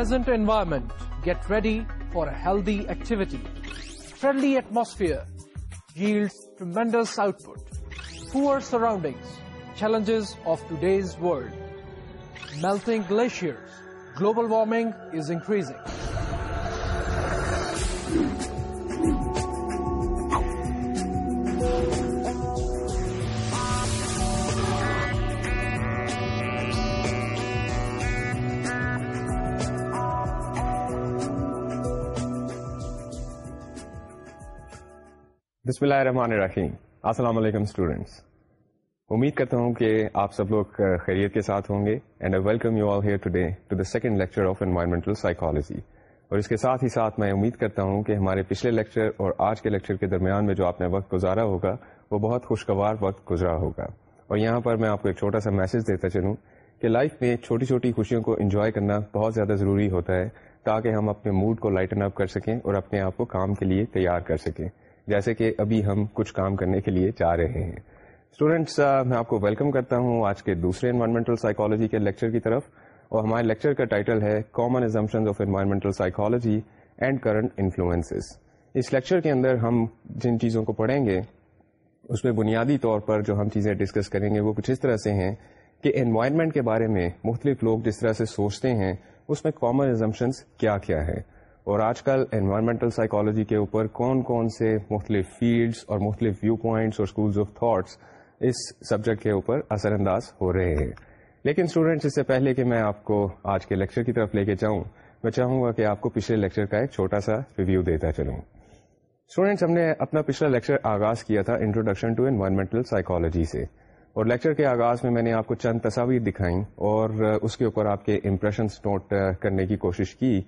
Pleasant environment. Get ready for a healthy activity. Friendly atmosphere yields tremendous output. Poor surroundings, challenges of today's world. Melting glaciers, global warming is increasing. بسم اللہ الرحمن الرحیم السلام علیکم students امید کرتا ہوں کہ آپ سب لوگ خیریت کے ساتھ ہوں گے and I welcome you all here today to the second lecture of environmental psychology اور اس کے ساتھ ہی ساتھ میں امید کرتا ہوں کہ ہمارے پچھلے لیکچر اور آج کے لیکچر کے درمیان میں جو آپ نے وقت گزارا ہوگا وہ بہت خوشگوار وقت گزرا ہوگا اور یہاں پر میں آپ کو ایک چھوٹا سا میسج دیتا چلوں کہ لائف میں چھوٹی چھوٹی خوشیوں کو انجوائے کرنا بہت زیادہ ضروری ہوتا ہے تاکہ ہم اپنے موڈ کو لائٹن اپ کر سکیں اور اپنے آپ کو کام کے لیے تیار کر سکیں جیسے کہ ابھی ہم کچھ کام کرنے کے لیے جا رہے ہیں اسٹوڈینٹس میں آپ کو ویلکم کرتا ہوں آج کے دوسرے انوائرمنٹل سائیکالوجی کے لیکچر کی طرف اور ہمارے لیکچر کا ٹائٹل ہے common common assumption of environmental psychology and current influences us lecture کے اندر ہم جن چیزوں کو پڑھیں گے اس میں بنیادی طور پر جو ہم چیزیں ڈسکس کریں گے وہ کچھ اس طرح سے ہیں کہ انوائرمنٹ کے بارے میں مختلف لوگ جس طرح سے سوچتے ہیں اس میں کامن ازمپشن کیا کیا ہے اور آج کل انوائرمنٹل سائیکالوجی کے اوپر کون کون سے مختلف فیلڈس اور مختلف ویو پوائنٹس اور آف تھاٹس اس سبجیکٹ کے اوپر اثر انداز ہو رہے ہیں لیکن اسٹوڈینٹس اس سے پہلے کہ میں آپ کو آج کے لیکچر کی طرف لے کے جاؤں میں چاہوں گا کہ آپ کو پچھلے لیکچر کا ایک چھوٹا سا ریویو دیتا چلوں اسٹوڈینٹس ہم نے اپنا پچھلا لیکچر آغاز کیا تھا انٹروڈکشن ٹو انوائرمنٹل سائیکالوجی سے اور لیکچر کے آغاز میں میں نے آپ کو چند تصاویر دکھائیں اور اس کے اوپر آپ کے امپریشنس نوٹ کرنے کی کوشش کی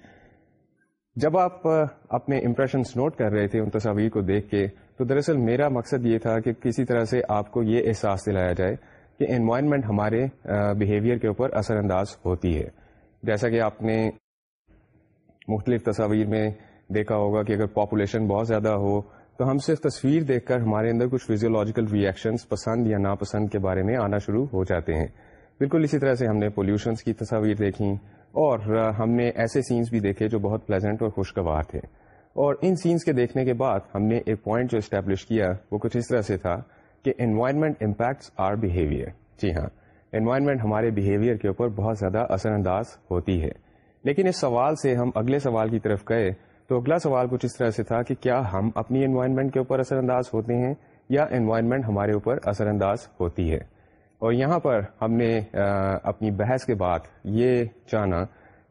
جب آپ اپنے امپریشنس نوٹ کر رہے تھے ان تصاویر کو دیکھ کے تو دراصل میرا مقصد یہ تھا کہ کسی طرح سے آپ کو یہ احساس دلایا جائے کہ انوائرمنٹ ہمارے بیہیویئر کے اوپر اثر انداز ہوتی ہے جیسا کہ آپ نے مختلف تصاویر میں دیکھا ہوگا کہ اگر پاپولیشن بہت زیادہ ہو تو ہم صرف تصویر دیکھ کر ہمارے اندر کچھ فیزیولوجیکل ریئیکشنس پسند یا ناپسند کے بارے میں آنا شروع ہو جاتے ہیں بالکل اسی طرح سے ہم نے پولیوشنس کی تصاویر دیکھیں اور ہم نے ایسے سینس بھی دیکھے جو بہت پلیزنٹ اور خوشگوار تھے اور ان سینس کے دیکھنے کے بعد ہم نے ایک پوائنٹ جو اسٹیبلش کیا وہ کچھ اس طرح سے تھا کہ انوائرمنٹ امپیکٹس آر بیہیویئر جی ہاں انوائرمنٹ ہمارے بیہیویئر کے اوپر بہت زیادہ اثر انداز ہوتی ہے لیکن اس سوال سے ہم اگلے سوال کی طرف گئے تو اگلا سوال کچھ اس طرح سے تھا کہ کیا ہم اپنی انوائرمنٹ کے اوپر اثر انداز ہوتے ہیں یا انوائرمنٹ ہمارے اوپر اثر انداز ہوتی ہے اور یہاں پر ہم نے اپنی بحث کے بعد یہ جانا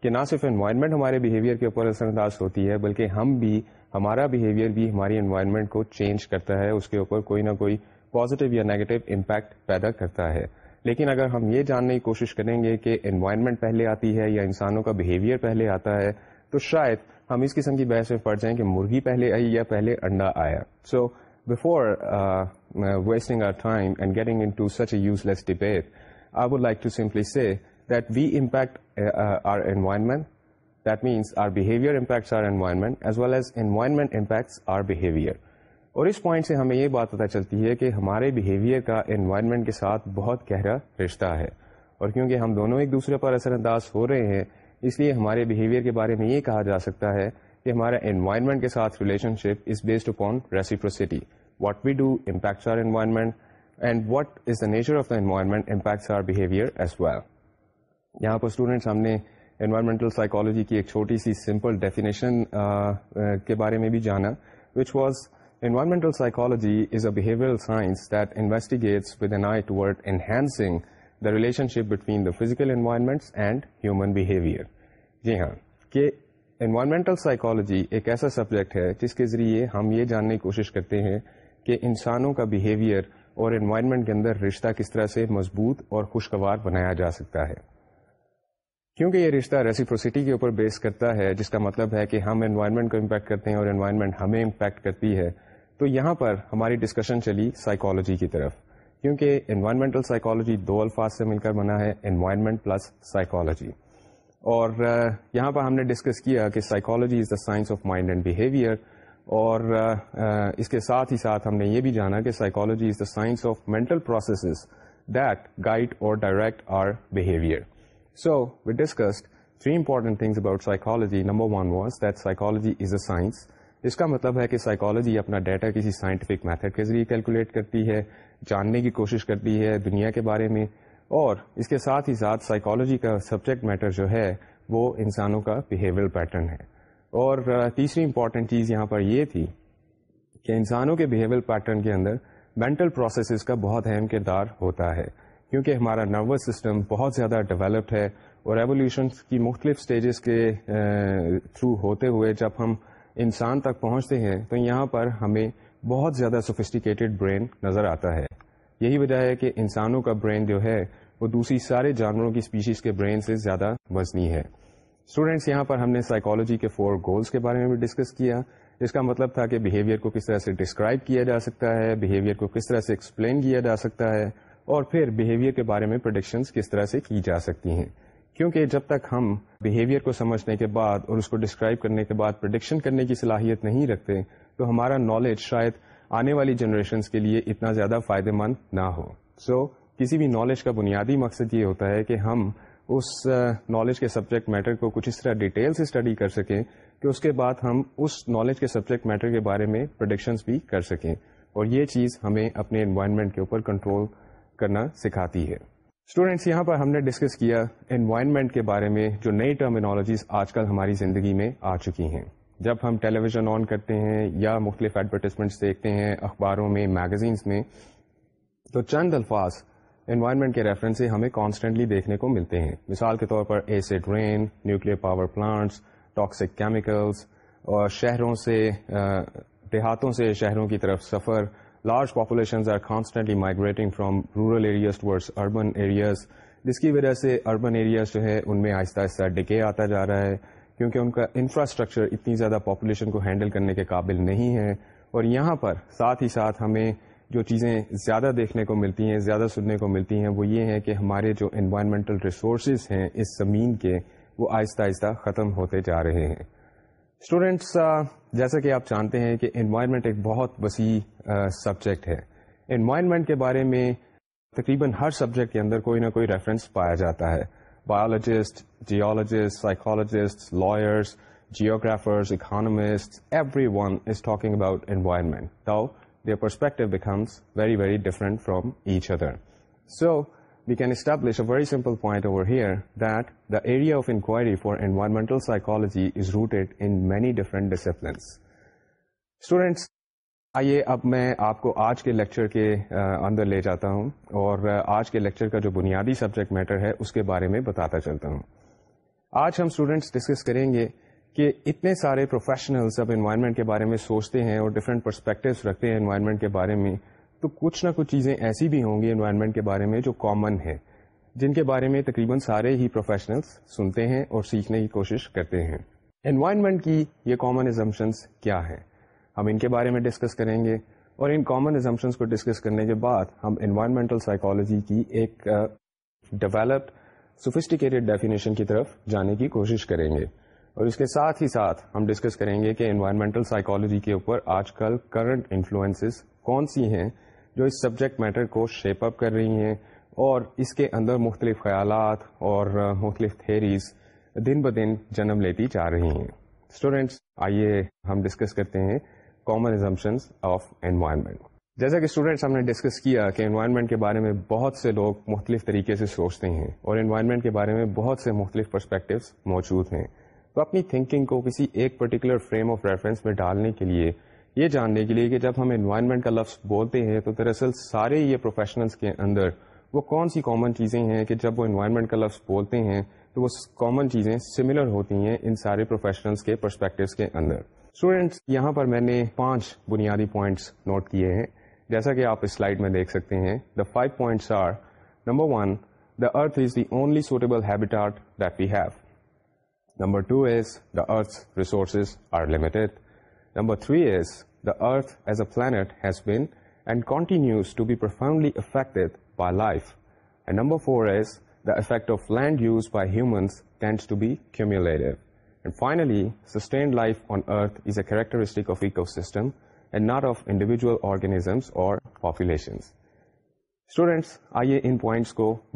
کہ نہ صرف انوائرمنٹ ہمارے بہیویئر کے اوپر اثر انداز ہوتی ہے بلکہ ہم بھی ہمارا بہیویئر بھی ہماری انوائرمنٹ کو چینج کرتا ہے اس کے اوپر کوئی نہ کوئی پازیٹیو یا نیگیٹو امپیکٹ پیدا کرتا ہے لیکن اگر ہم یہ جاننے کی کوشش کریں گے کہ انوائرمنٹ پہلے آتی ہے یا انسانوں کا بہیویئر پہلے آتا ہے تو شاید ہم اس قسم کی بحث میں پڑ جائیں کہ مرغی پہلے آئی یا پہلے انڈا آیا so so, a wasting and getting I would like to simply that that we impact our environment that means our behaviour impacts our environment as well as environment impacts our behavior. اور اس point سے ہمیں یہ بات پتہ چلتی ہے کہ ہمارے بہیویئر کا انوائرمنٹ کے ساتھ بہت گہرا رشتہ ہے اور کیونکہ ہم دونوں ایک دوسرے پر اثر انداز ہو رہے ہیں اس لیے ہمارے بیہیویئر کے بارے میں یہ کہا جا سکتا ہے کہ ہمارا انوائرمنٹ کے ساتھ relationship is based upon reciprocity what we do impacts our environment and what is the nature of the environment impacts our behaviour as well یہاں پر اسٹوڈینٹس ہم نے انوائرمنٹل سائیکالوجی کی ایک چھوٹی سی سمپل ڈیفینیشن کے بارے میں بھی جانا which was environmental psychology is a behaviour science that investigates with an eye ٹوڈ enhancing the relationship between the physical environments and human behaviour جی ہاں کہ انوائرمنٹل سائیکالوجی ایک ایسا سبجیکٹ ہے جس کے ذریعے ہم یہ جاننے کی کوشش کرتے ہیں کہ انسانوں کا بیہیویئر اور انوائرمنٹ کے اندر رشتہ کس طرح سے مضبوط اور خوشگوار بنایا جا سکتا ہے کیونکہ یہ رشتہ ریسیپروسٹی کے اوپر بیس کرتا ہے جس کا مطلب ہے کہ ہم انوائرمنٹ کو امپیکٹ کرتے ہیں اور انوائرمنٹ ہمیں امپیکٹ کرتی ہے تو یہاں پر ہماری ڈسکشن چلی سائیکالوجی کی طرف کیونکہ انوائرمنٹل سائیکالوجی دو الفاظ سے مل کر بنا ہے انوائرمنٹ پلس سائیکالوجی اور یہاں پر ہم نے ڈسکس کیا کہ psychology is the science of mind and behaviour اور اس کے ساتھ ہی ساتھ ہم نے یہ بھی جانا کہ psychology is the science of mental processes that guide اور direct our behaviour so we discussed three important things about psychology number one was that psychology is a science اس کا مطلب ہے کہ سائیکالوجی اپنا ڈیٹا کسی سائنٹیفک میتھڈ کے ذریعے calculate کرتی ہے جاننے کی کوشش کرتی ہے دنیا کے بارے میں اور اس کے ساتھ ہی ساتھ سائیکالوجی کا سبجیکٹ میٹر جو ہے وہ انسانوں کا بیہیویئر پیٹرن ہے اور تیسری امپورٹنٹ چیز یہاں پر یہ تھی کہ انسانوں کے بیہیویئر پیٹرن کے اندر مینٹل پروسیسز کا بہت اہم کردار ہوتا ہے کیونکہ ہمارا نروس سسٹم بہت زیادہ ڈیولپڈ ہے اور ایولیوشنس کی مختلف سٹیجز کے تھرو ہوتے ہوئے جب ہم انسان تک پہنچتے ہیں تو یہاں پر ہمیں بہت زیادہ سوفسٹیکیٹڈ برین نظر آتا ہے یہی وجہ ہے کہ انسانوں کا برین جو ہے وہ دوسری سارے جانوروں کی اسپیشیز کے برین سے زیادہ وزنی ہے اسٹوڈینٹس یہاں پر ہم نے سائیکالوجی کے فور گولس کے بارے میں بھی ڈسکس کیا اس کا مطلب تھا کہ بہیویئر کو کس طرح سے ڈسکرائب کیا جا سکتا ہے بہیویئر کو کس طرح سے ایکسپلین کیا جا سکتا ہے اور پھر بہیویئر کے بارے میں پرڈکشنس کس طرح سے کی جا سکتی ہیں کیونکہ جب تک ہم بہیویئر کو سمجھنے کے بعد اور اس کو ڈسکرائب کرنے کے بعد پرڈکشن کرنے کی صلاحیت نہیں رکھتے تو ہمارا نالج شاید آنے والی جنریشنس کے لیے اتنا زیادہ فائدے مند نہ ہو سو کسی بھی نالج کا بنیادی مقصد یہ ہوتا ہے کہ ہم اس نالج کے سبجیکٹ میٹر کو کچھ اس طرح ڈیٹیل سے اسٹڈی کر سکیں کہ اس کے بعد ہم اس نالج کے سبجیکٹ میٹر کے بارے میں پروڈکشنس بھی کر سکیں اور یہ چیز ہمیں اپنے انوائرمنٹ کے اوپر کنٹرول کرنا سکھاتی ہے اسٹوڈینٹس یہاں پر ہم نے ڈسکس کیا انوائرمنٹ کے بارے میں جو نئی ٹرمینالوجیز آج کل ہماری زندگی میں آ چکی ہیں جب ہم ٹیلی ویژن آن کرتے ہیں یا مختلف ایڈورٹیزمنٹس دیکھتے ہیں اخباروں میں میگزینس میں تو چند الفاظ انوائرمنٹ کے ریفرنس سے ہمیں کانسٹنٹلی دیکھنے کو ملتے ہیں مثال کے طور پر acid rain nuclear power plants toxic chemicals اور شہروں سے دیہاتوں سے شہروں کی طرف سفر large populations are constantly migrating from rural areas towards urban areas جس کی وجہ سے اربن ایریاز جو ہے ان میں آہستہ آہستہ ڈکے آتا جا رہا ہے کیونکہ ان کا انفراسٹرکچر اتنی زیادہ پاپولیشن کو ہینڈل کرنے کے قابل نہیں ہے اور یہاں پر ساتھ ہی ساتھ ہمیں جو چیزیں زیادہ دیکھنے کو ملتی ہیں زیادہ سننے کو ملتی ہیں وہ یہ ہے کہ ہمارے جو انوائرمنٹل ریسورسز ہیں اس زمین کے وہ آہستہ آہستہ ختم ہوتے جا رہے ہیں اسٹوڈینٹس جیسا کہ آپ جانتے ہیں کہ انوائرمنٹ ایک بہت وسیع سبجیکٹ ہے انوائرمنٹ کے بارے میں تقریباً ہر سبجیکٹ کے اندر کوئی نہ کوئی ریفرنس پایا جاتا ہے biologist geologist psychologist lawyers geographers economist every one is talking about environment though there we becomes very very very from each other so we can area of inquiry for environmental psychology is rooted in many different disciplines students آئیے اب میں آپ کو آج کے lecture کے اندر لے جاتا ہوں اور آج کے لیکچر کا جو بنیادی سبجیکٹ میٹر ہے اس کے بارے میں بتاتا چلتا ہوں آج ہم اسٹوڈینٹس ڈسکس کریں گے کہ اتنے سارے پروفیشنلس اب انوائرمنٹ کے بارے میں سوچتے ہیں اور ڈفرینٹ پرسپیکٹوس رکھتے ہیں انوائرمنٹ کے بارے میں تو کچھ نہ کچھ چیزیں ایسی بھی ہوں گی انوائرمنٹ کے بارے میں جو کامن ہیں جن کے بارے میں تقریباً سارے ہی پروفیشنلس سنتے ہیں اور سیکھنے کی کوشش کرتے ہیں انوائرمنٹ کی یہ کامن ازمپشنس کیا ہیں ہم ان کے بارے میں ڈسکس کریں گے اور ان کامن ایزمپشنس کو ڈسکس کرنے کے بعد ہم انوائرمنٹل سائیکالوجی کی ایک ڈیولپڈ سوفسٹیکیٹڈ ڈیفینیشن کی طرف جانے کی کوشش کریں گے اور اس کے ساتھ ہی ساتھ ہم ڈسکس کریں گے کہ انوائرمنٹل سائیکولوجی کے اوپر آج کل کرنٹ انفلوئنس کون سی ہیں جو اس سبجیکٹ میٹر کو شیپ اپ کر رہی ہیں اور اس کے اندر مختلف خیالات اور مختلف تھیریز دن ب دن جنم لیتی جا رہی ہیں اسٹوڈینٹس آئیے ہم ڈسکس کرتے ہیں کامن ایزمپشنس آف انوائرمنٹ جیسا کہ اسٹوڈینٹس ہم نے ڈسکس کیا کہ انوائرمنٹ کے بارے میں بہت سے لوگ مختلف طریقے سے سوچتے ہیں اور انوائرمنٹ کے بارے میں بہت سے مختلف پرسپیکٹوس موجود ہیں تو اپنی تھنکنگ کو کسی ایک پرٹیکولر فریم آف ریفرنس میں ڈالنے کے لیے یہ جاننے کے لیے کہ جب ہم انوائرمنٹ کا لفظ بولتے ہیں تو دراصل سارے یہ پروفیشنلس کے اندر وہ کون سی کامن چیزیں ہیں کہ جب وہ انوائرمنٹ کا لفظ بولتے ہیں تو وہ کامن چیزیں سملر ہوتی ہیں ان سارے پروفیشنلس کے پرسپیکٹوس کے اندر اسٹوڈینٹس یہاں پر میں نے پانچ بنیادی پوائنٹس نوٹ کیے ہیں جیسا کہ آپ اس سلائڈ میں دیکھ سکتے ہیں the five points are number one the earth is the only suitable habitat that we have earth resources are limited number three is death as a plant has been and continuously affect number four is the effect of land use by humans finally sustain life on earth is a characteristic of ecosystem and not of individual organisms اور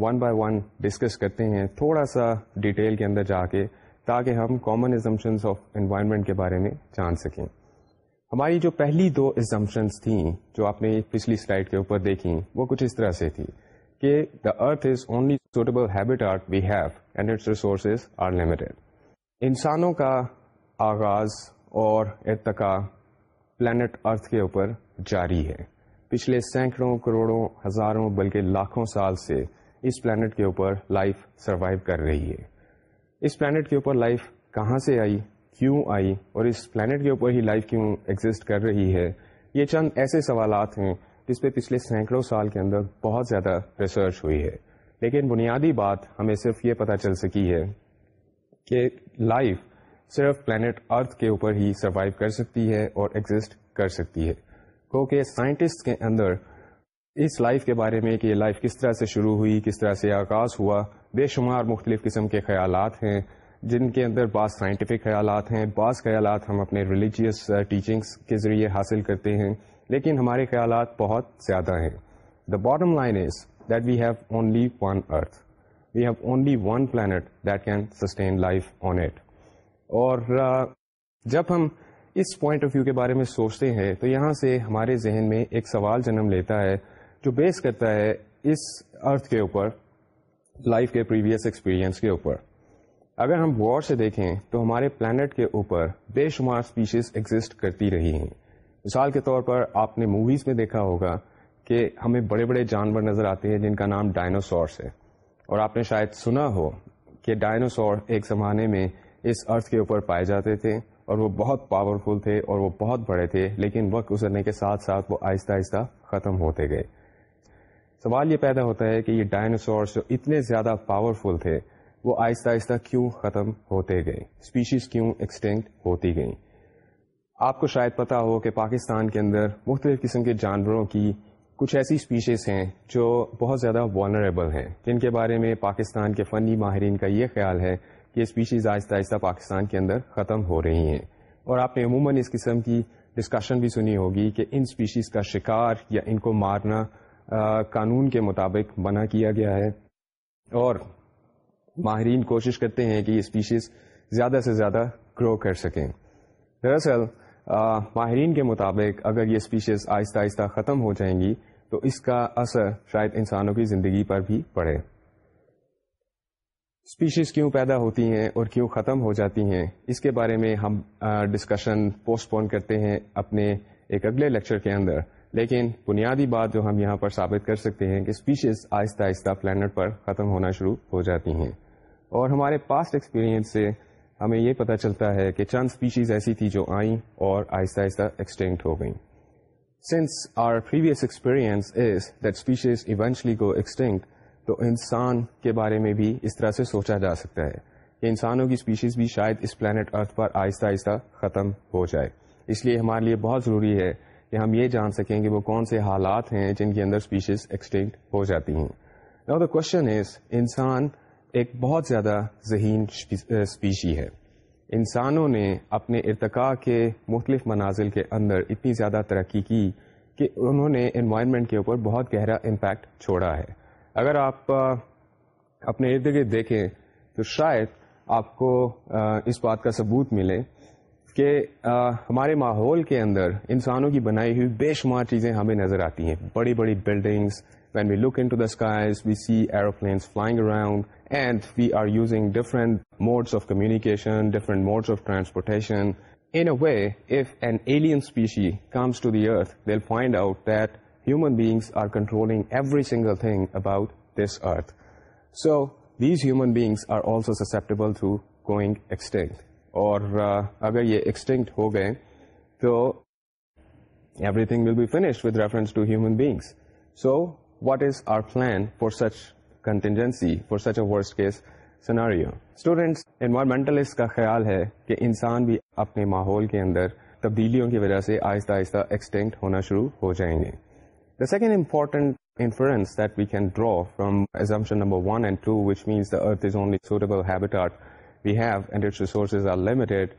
one by one discuss کرتے ہیں تھوڑا سا detail کے اندر جا کے تاکہ ہم کامن ازمپشنس آف انوائرمنٹ کے بارے میں جان سکیں ہماری جو پہلی دو ازمپشنس تھیں جو آپ نے پچھلی سلائڈ کے اوپر دیکھیں وہ کچھ اس طرح سے تھی کہ the earth is only suitable habitat our we have and its resources limited انسانوں کا آغاز اور ارتقا پلانٹ ارتھ کے اوپر جاری ہے پچھلے سینکڑوں کروڑوں ہزاروں بلکہ لاکھوں سال سے اس پلانٹ کے اوپر لائف سروائیو کر رہی ہے اس پلانٹ کے اوپر لائف کہاں سے آئی کیوں آئی اور اس پلانٹ کے اوپر ہی لائف کیوں ایگزٹ کر رہی ہے یہ چند ایسے سوالات ہیں جس پہ پچھلے سینکڑوں سال کے اندر بہت زیادہ ریسرچ ہوئی ہے لیکن بنیادی بات ہمیں صرف یہ پتہ چل سکی ہے کہ لائف صرف پلانٹ ارتھ کے اوپر ہی سروائیو کر سکتی ہے اور ایگزٹ کر سکتی ہے کیونکہ سائنٹسٹ کے اندر اس لائف کے بارے میں کہ یہ لائف کس طرح سے شروع ہوئی کس طرح سے آغاز ہوا بے شمار مختلف قسم کے خیالات ہیں جن کے اندر بعض سائنٹیفک خیالات ہیں بعض خیالات ہم اپنے ریلیجیس ٹیچنگس uh, کے ذریعے حاصل کرتے ہیں لیکن ہمارے خیالات بہت زیادہ ہیں the bottom line is that we have only one earth we have only one planet that can sustain life on it اور uh, جب ہم اس پوائنٹ آف ویو کے بارے میں سوچتے ہیں تو یہاں سے ہمارے ذہن میں ایک سوال جنم لیتا ہے جو بیس کرتا ہے اس ارتھ کے اوپر لائف کے پریویس ایکسپیرئنس کے اوپر اگر ہم غور سے دیکھیں تو ہمارے پلانٹ کے اوپر بے شمار اسپیشیز ایگزٹ کرتی رہی ہیں مثال کے طور پر آپ نے موویز میں دیکھا ہوگا کہ ہمیں بڑے بڑے جانور نظر آتے ہیں جن کا نام ڈائنوسورس ہے اور آپ نے شاید سنا ہو کہ ڈائنوسور ایک زمانے میں اس ارتھ کے اوپر پائے جاتے تھے اور وہ بہت پاورفل تھے اور وہ بہت بڑے تھے لیکن وقت گزرنے کے ساتھ ساتھ وہ آہستہ آہستہ ختم ہوتے گئے سوال یہ پیدا ہوتا ہے کہ یہ ڈائناسورس جو اتنے زیادہ پاورفل تھے وہ آہستہ آہستہ کیوں ختم ہوتے گئے اسپیشیز کیوں ایکسٹینکٹ ہوتی گئیں آپ کو شاید پتا ہو کہ پاکستان کے اندر مختلف قسم کے جانوروں کی کچھ ایسی اسپیشیز ہیں جو بہت زیادہ وانریبل ہیں جن کے بارے میں پاکستان کے فنی ماہرین کا یہ خیال ہے کہ اسپیشیز آہستہ آہستہ پاکستان کے اندر ختم ہو رہی ہیں اور آپ نے عموماً اس قسم کی ڈسکشن بھی سنی ہوگی کہ ان اسپیشیز کا شکار یا ان کو مارنا قانون کے مطابق منع کیا گیا ہے اور ماہرین کوشش کرتے ہیں کہ یہ اسپیشیز زیادہ سے زیادہ گرو کر سکیں دراصل ماہرین کے مطابق اگر یہ اسپیشیز آہستہ آہستہ ختم ہو جائیں گی تو اس کا اثر شاید انسانوں کی زندگی پر بھی پڑے اسپیشیز کیوں پیدا ہوتی ہیں اور کیوں ختم ہو جاتی ہیں اس کے بارے میں ہم ڈسکشن پوسٹ پون کرتے ہیں اپنے ایک اگلے لیکچر کے اندر لیکن بنیادی بات جو ہم یہاں پر ثابت کر سکتے ہیں کہ اسپیشیز آہستہ آہستہ پلانٹ پر ختم ہونا شروع ہو جاتی ہیں اور ہمارے پاسٹ ایکسپیرئنس سے ہمیں یہ پتہ چلتا ہے کہ چند اسپیشیز ایسی تھی جو آئیں اور آہستہ آہستہ ایکسٹینکٹ ہو گئیں since our previous experience is that species eventually go extinct تو انسان کے بارے میں بھی اس طرح سے سوچا جا سکتا ہے کہ انسانوں کی اسپیشیز بھی شاید اس پلانٹ ارتھ پر آہستہ آہستہ ختم ہو جائے اس لیے ہمارے لیے بہت ضروری ہے کہ ہم یہ جان سکیں کہ وہ کون سے حالات ہیں جن کے اندر اسپیشیز ایکسٹنکٹ ہو جاتی ہیں آف دا کوشچن از انسان ایک بہت زیادہ ذہین اسپیشی ہے انسانوں نے اپنے ارتقاء کے مختلف منازل کے اندر اتنی زیادہ ترقی کی کہ انہوں نے انوائرمنٹ کے اوپر بہت گہرا امپیکٹ چھوڑا ہے اگر آپ اپنے ارد گرد دیکھیں تو شاید آپ کو اس بات کا ثبوت ملے کہ ہمارے ماحول کے اندر انسانوں کی بنائی ہوئی بے شمار چیزیں ہمیں نظر آتی ہیں بڑی بڑی buildings when we look into the skies we see aeroplanes flying around and we are using different modes of communication different modes of transportation in a way if an alien species comes to the earth find out that human beings are controlling every single thing about this earth so these human being are also susceptible to going extinct اور اگر یہ extinct ہو گئے تو every thing will be finish with reference to human beings so what is our plan for such contingency for such a case scenario students environmentalist کا خیال ہے کہ انسان بھی اپنے ماحول کے اندر تبدیلیوں کی وجہ سے آہستہ آہستہ ایکسٹینکٹ ہونا شروع ہو جائیں گے the second important influence that we can draw from assumption number one and two means the earth is only habitat our we have and its resources are limited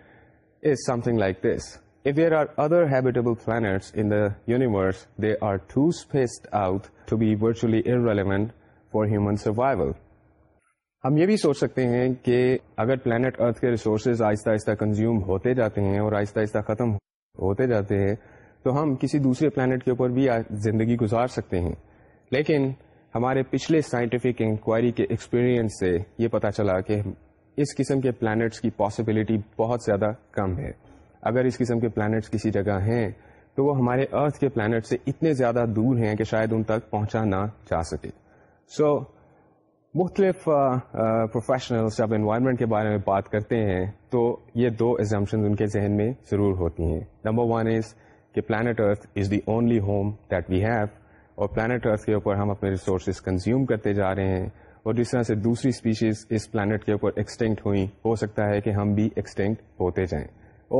is something like this. If there are other habitable planets in the universe, they are too spaced out to be virtually irrelevant for human survival. ہم یہ بھی سوچ سکتے ہیں کہ اگر planet ارتھ کے resources آہستہ آہستہ کنزیوم ہوتے جاتے ہیں اور آہستہ آہستہ ختم ہوتے جاتے ہیں تو ہم کسی دوسرے پلانٹ کے اوپر بھی زندگی گزار سکتے ہیں لیکن ہمارے پچھلے سائنٹیفک انکوائری کے ایکسپیرئنس سے یہ پتا چلا کہ اس قسم کے پلانٹس کی پاسبلٹی بہت زیادہ کم ہے اگر اس قسم کے پلانٹس کسی جگہ ہیں تو وہ ہمارے ارتھ کے پلانٹ سے اتنے زیادہ دور ہیں کہ شاید ان تک پہنچا نہ جا سکے سو so, مختلف پروفیشنلس جب انوائرمنٹ کے بارے میں بات کرتے ہیں تو یہ دو ایگزامشن ان کے ذہن میں ضرور ہوتی ہیں نمبر ون از کہ planet earth is the only home that we have اور پلانٹ ارتھ کے اوپر ہم اپنے ریسورسز کنزیوم کرتے جا رہے ہیں اور جس طرح سے دوسری اسپیشیز اس پلانٹ کے اوپر ایکسٹنکٹ ہوئی ہو سکتا ہے کہ ہم بھی ایکسٹینکٹ ہوتے جائیں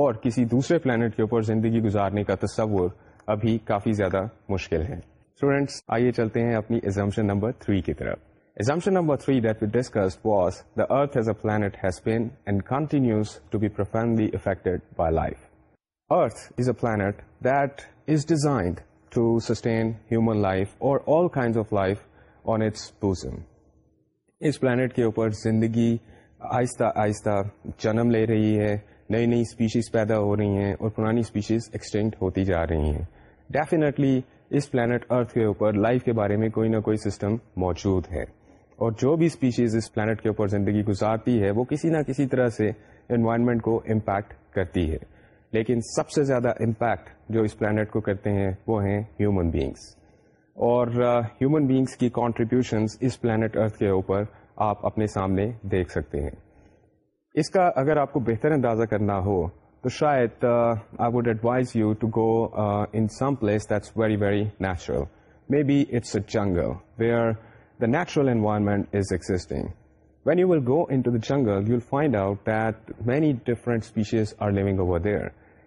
اور کسی دوسرے پلانٹ کے اوپر زندگی گزارنے کا تصور ابھی کافی زیادہ مشکل ہے اسٹوڈینٹس آئیے چلتے ہیں اپنی ایگزامشن نمبر کی طرف planet designed to sustain life اور اس پلانٹ کے اوپر زندگی آہستہ آہستہ جنم لے رہی ہے نئی نئی اسپیشیز پیدا ہو رہی ہیں اور پرانی اسپیشیز ایکسٹینٹ ہوتی جا رہی ہیں ڈیفینیٹلی اس پلانٹ ارتھ کے اوپر لائف کے بارے میں کوئی نہ کوئی سسٹم موجود ہے اور جو بھی اسپیشیز اس پلانٹ کے اوپر زندگی گزارتی ہے وہ کسی نہ کسی طرح سے انوائرمنٹ کو امپیکٹ کرتی ہے لیکن سب سے زیادہ امپیکٹ جو اس پلانٹ کو کرتے ہیں وہ ہیں ہیومن بینگس اور ہیومن بینگس کی کانٹریبیوشن اس پلانٹ ارتھ کے اوپر آپ اپنے سامنے دیکھ سکتے ہیں اس کا اگر آپ کو بہتر اندازہ کرنا ہو تو شاید I would advise you to go in some place that's very very natural maybe it's a jungle where the natural environment is existing when you will go into the jungle you will find out that many different species are living over there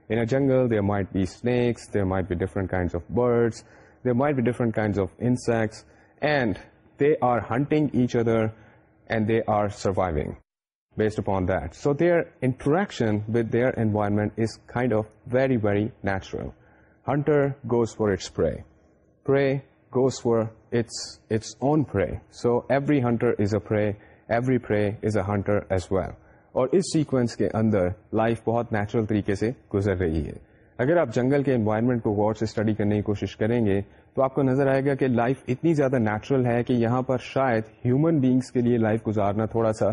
in a jungle there might be snakes there might be different kinds of birds they might hunting kind of insects and they are hunting each other and they are with based upon is interaction with their environment is kind of very very natural hunter goes for its its for its its own hunter so every hunter is a every a hunter as well اور اس sequence کے اندر life بہت natural طریقے سے گزر رہی ہے اگر آپ جنگل کے انوائرمنٹ کو غور سے اسٹڈی کرنے کی کوشش کریں گے تو آپ کو نظر آئے گا کہ لائف اتنی زیادہ نیچرل ہے کہ یہاں پر شاید ہیومن بینگس کے لیے لائف گزارنا تھوڑا سا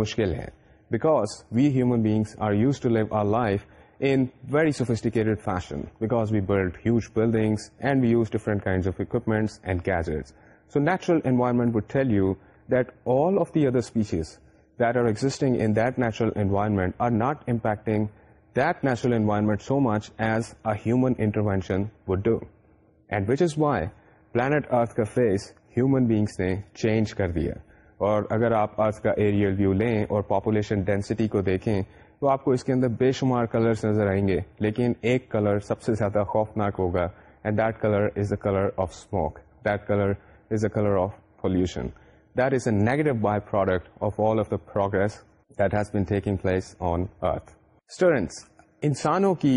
مشکل ہے because we human beings are used to live our life in very sophisticated fashion because we build huge buildings and we use different kind of equipments and gadgets so natural environment would tell you that all of the other species that are existing in that natural environment are not impacting that natural environment so much as a human intervention would do. And which is why planet Earth ka face human beings ne change kar diya. اور اگر آپ earth کا aerial view لیں اور population density کو دیکھیں تو آپ کو اس کے اندر بے شمار کلرس نظر آئیں گے لیکن ایک کلر سب سے زیادہ خوفناک ہوگا and that colour is the colour of smoke that colour is the colour of pollution that is a negative byproduct of all of the progress that has been taking place on earth students انسانوں کی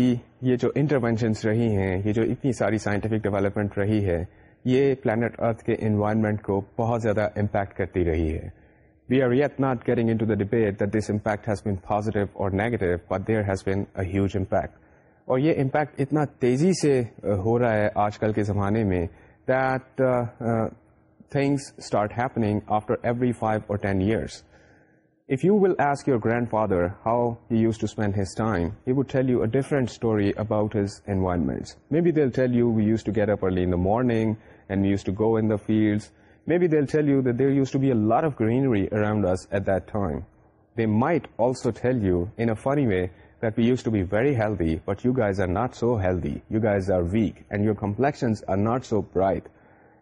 یہ جو انٹرونشنس رہی ہیں یہ جو اتنی ساری سائنٹیفک ڈیولپمنٹ رہی ہے یہ پلانٹ ارتھ کے انوائرمنٹ کو بہت زیادہ امپیکٹ کرتی رہی ہے we are yet not getting into the that this impact has been positive اور negative but there has been a huge impact اور یہ امپیکٹ اتنا تیزی سے ہو رہا ہے آج کل کے زمانے میں that things start happening after every five or ten years If you will ask your grandfather how he used to spend his time, he would tell you a different story about his environments. Maybe they'll tell you we used to get up early in the morning and we used to go in the fields. Maybe they'll tell you that there used to be a lot of greenery around us at that time. They might also tell you in a funny way that we used to be very healthy, but you guys are not so healthy. You guys are weak and your complexions are not so bright.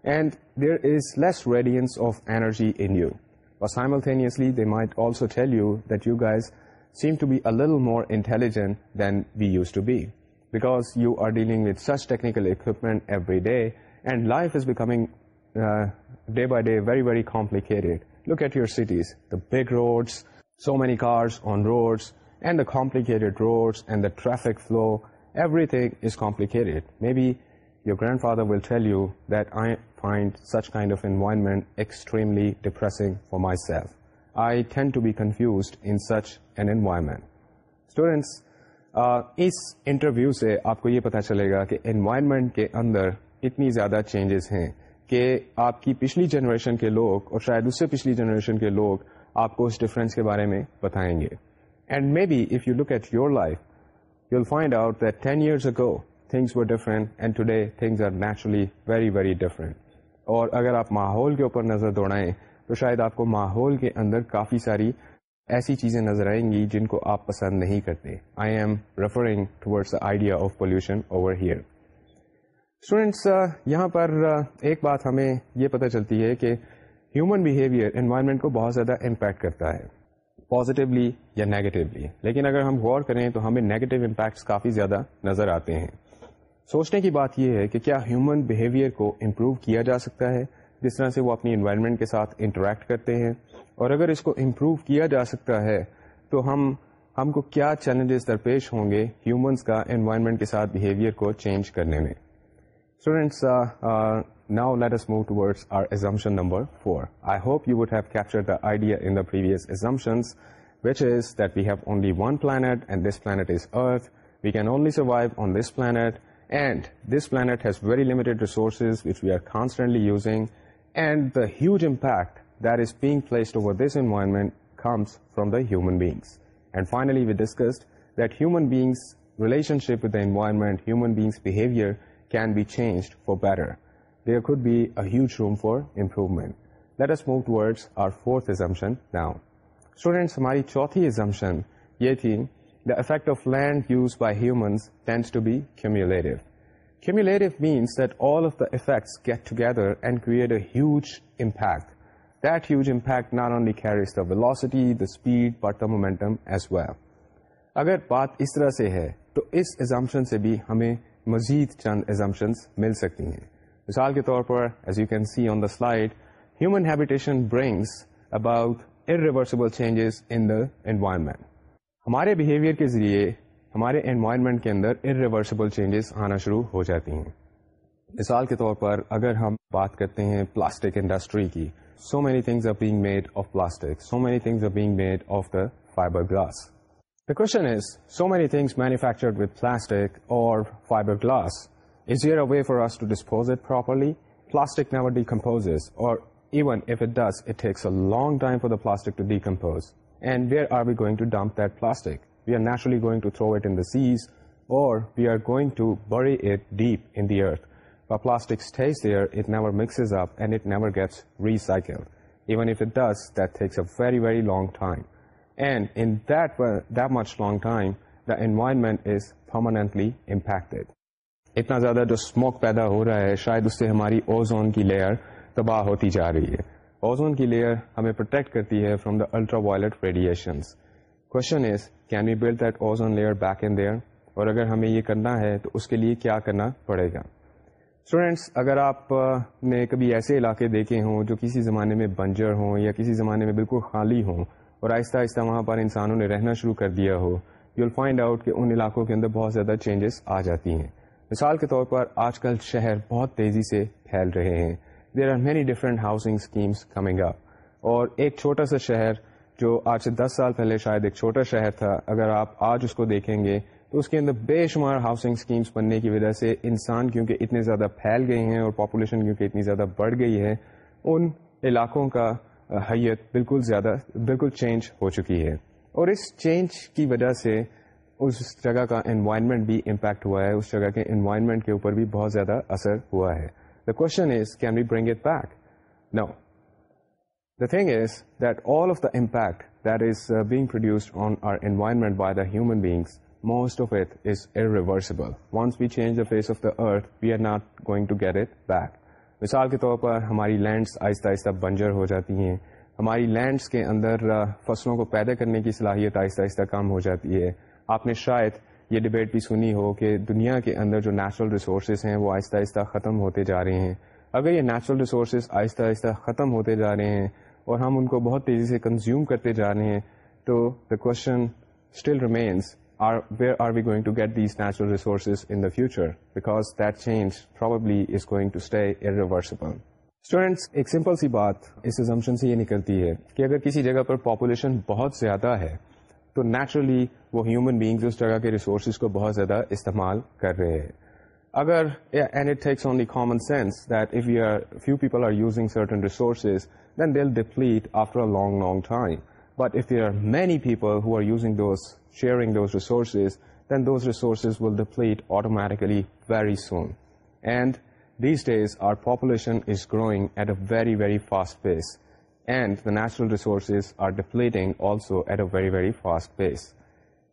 And there is less radiance of energy in you. But simultaneously, they might also tell you that you guys seem to be a little more intelligent than we used to be, because you are dealing with such technical equipment every day, and life is becoming uh, day by day very, very complicated. Look at your cities, the big roads, so many cars on roads, and the complicated roads and the traffic flow. Everything is complicated. Maybe your grandfather will tell you that I find such comment extremely depressing for myself I to be confused in such an environment students اس interview سے آپ کو یہ پتا چلے گا کہ environment کے اندر اتنی زیادہ چینجز ہیں کہ آپ کی پچھلی جنریشن کے لوگ اور شاید اس سے پچھلی جنریشن کے لوگ آپ کو اس ڈفرینس کے بارے میں بتائیں گے and maybe if you look at your life you will find out that ten years ago things were different and today things are naturally very very different اور اگر آپ ماحول کے اوپر نظر دوڑائیں تو شاید آپ کو ماحول کے اندر کافی ساری ایسی چیزیں نظر آئیں گی جن کو آپ پسند نہیں کرتے I am referring idea of pollution over here students یہاں پر uh, ایک بات ہمیں یہ پتہ چلتی ہے کہ ہیومن بہیویئر انوائرمنٹ کو بہت زیادہ امپیکٹ کرتا ہے پازیٹیولی یا نیگیٹیولی لیکن اگر ہم غور کریں تو ہمیں نیگیٹو امپیکٹس کافی زیادہ نظر آتے ہیں سوچنے کی بات یہ ہے کہ کیا ہیومن بہیویئر کو امپروو کیا جا سکتا ہے جس طرح سے وہ اپنی انوائرمنٹ کے ساتھ انٹریکٹ کرتے ہیں اور اگر اس کو امپروو کیا جا سکتا ہے تو ہم ہم کو کیا چیلنجز درپیش ہوں گے ہیومنس کا انوائرمنٹ کے ساتھ بیہیویئر کو چینج کرنے میں students now let move towards our number four I hope you would have capture the idea in the previous planet and this planet is earth we can only survive on this planet and this planet has very limited resources and the huge impact that is being place towards this environment comes from the human being and finally we discussed that human beings relationship with the environment human beings behaviour can be changed for better there could be a huge room for improvement that is much what's our fourth assumption now students ہماری چوتھی assumption یہ تھیں the effect of land use by humans to بیمل effects get together and create a huge impact that huge impact not only the ویلا momentum as well اگر بات اس طرح سے ہے تو اس ایزامپشن سے بھی ہمیں مزید چند ایزمپشنس مل سکتی ہیں مثال کے طور پر slide human habitation brings about irreversible changes in the environment ہمارے بیہیویئر کے ذریعے ہمارے انوائرمنٹ کے اندر ارریورسبل چینجز آنا شروع ہو جاتی ہیں مثال کے طور پر اگر ہم بات کرتے ہیں پلاسٹک انڈسٹری کی so so so many many many things things are are being being made made of of plastic plastic the the fiber glass question is manufactured with اور fiber glass is for for us to to dispose it it it properly plastic plastic never decompose decompose or even if takes a long time the and are a very, even if time. A very very long time and much long time the environment is impacted. اتنا زیادہ جو smoke پیدا ہو رہا ہے شاید اس سے ہماری اوزون کی لیئر تباہ ہوتی جا رہی ہے اوزون کی لیئر ہمیں پروٹیکٹ کرتی ہے from the ultra violet radiations question is can you build that ozone layer back and there اور اگر ہمیں یہ کرنا ہے تو اس کے لیے کیا کرنا پڑے گا اسٹوڈینٹس اگر آپ نے کبھی ایسے علاقے دیکھے ہوں جو کسی زمانے میں بنجر ہوں یا کسی زمانے میں بالکل خالی ہوں اور آہستہ آہستہ وہاں پر انسانوں نے رہنا شروع کر دیا ہو یو ول فائنڈ آؤٹ کہ ان علاقوں کے اندر بہت زیادہ چینجز آ جاتی ہیں مثال کے طور پر آج کل شہر بہت تیزی سے پھیل رہے ہیں there are many different housing schemes coming up اور ایک چھوٹا سا شہر جو آج سے دس سال پہلے شاید ایک چھوٹا شہر تھا اگر آپ آج اس کو دیکھیں گے تو اس کے اندر بے شمار ہاؤسنگ اسکیمس بننے کی وجہ سے انسان کیونکہ اتنے زیادہ پھیل گئے ہیں اور پاپولیشن کیونکہ اتنی زیادہ بڑھ گئی ہے ان علاقوں کا حیت بالکل زیادہ بالکل چینج ہو چکی ہے اور اس چینج کی وجہ سے اس جگہ کا انوائرمنٹ بھی امپیکٹ ہوا ہے اس جگہ کے انوائرمنٹ کے اوپر بھی بہت زیادہ اثر ہوا ہے کونگ نو the تھنگسبل wants be change face of the earth we are not going مثال کے طور پر ہماری لینڈس آہستہ آہستہ بنجر ہو جاتی ہیں ہماری لینڈس کے اندر فصلوں کو پیدا کرنے کی صلاحیت آہستہ آہستہ کم ہو جاتی ہے آپ نے شاید یہ ڈبیٹ بھی سنی ہو کہ دنیا کے اندر جو نیچرل ریسورسز ہیں وہ آہستہ آہستہ ختم ہوتے جا رہے ہیں اگر یہ نیچرل ریسورسز آہستہ آہستہ ختم ہوتے جا رہے ہیں اور ہم ان کو بہت تیزی سے کنزیوم کرتے جا رہے ہیں تو the question still remains where are we going to get these natural resources in the future because that change probably is going to stay students ایک سمپل سی بات اس زمشن سے یہ نکلتی ہے کہ اگر کسی جگہ پر پاپولیشن بہت زیادہ ہے تو نیچرلی وہ ہیومن بینگز اس جگہ کے ریسورسز کو بہت زیادہ استعمال کر رہے ہیں اگر and it takes only common sense that if you are few people are using certain resources then will deplete after a long long time but if you are many people who are using those sharing those resources then those resources will deplete automatically very soon and these days are population is growing at a very very fast pace and the natural resources are deflating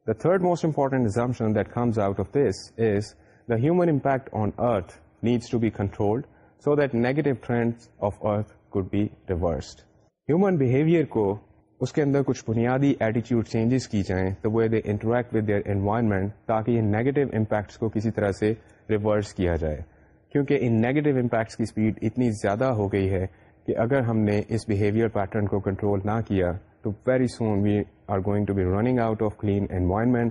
the third most to exemption impact on earth negative to be Earth so that negative human behaviour کو اس کے اندر کچھ بنیادی ایٹیچیوڈ changes کی جائیں تو وہ they interact with their environment تاکہ ان نیگیٹو امپیکٹس کو کسی طرح سے ریورس کیا جائے کیونکہ ان نیگیٹو امپیکٹس کی اسپیڈ اتنی زیادہ ہو گئی ہے کہ اگر ہم نے اس بہیویئر پیٹرن کو کنٹرول نہ کیا تو very soon we we are are going going to to be be running running out out of of clean environment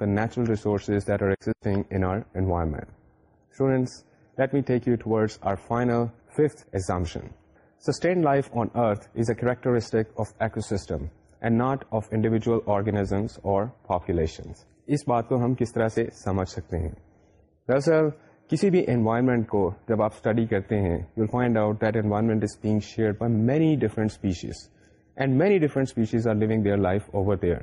the natural resources that are are existing in environment students let me take you are final to فائنلشن sustain characteristic of ecosystem and not of individual organisms اور populations اس بات کو ہم کس طرح سے سمجھ سکتے ہیں دراصل کسی بھی انوائرمنٹ کو جب آپ اسٹڈی کرتے ہیں you will find out that environment is being share by many different species and many different species are living their life over there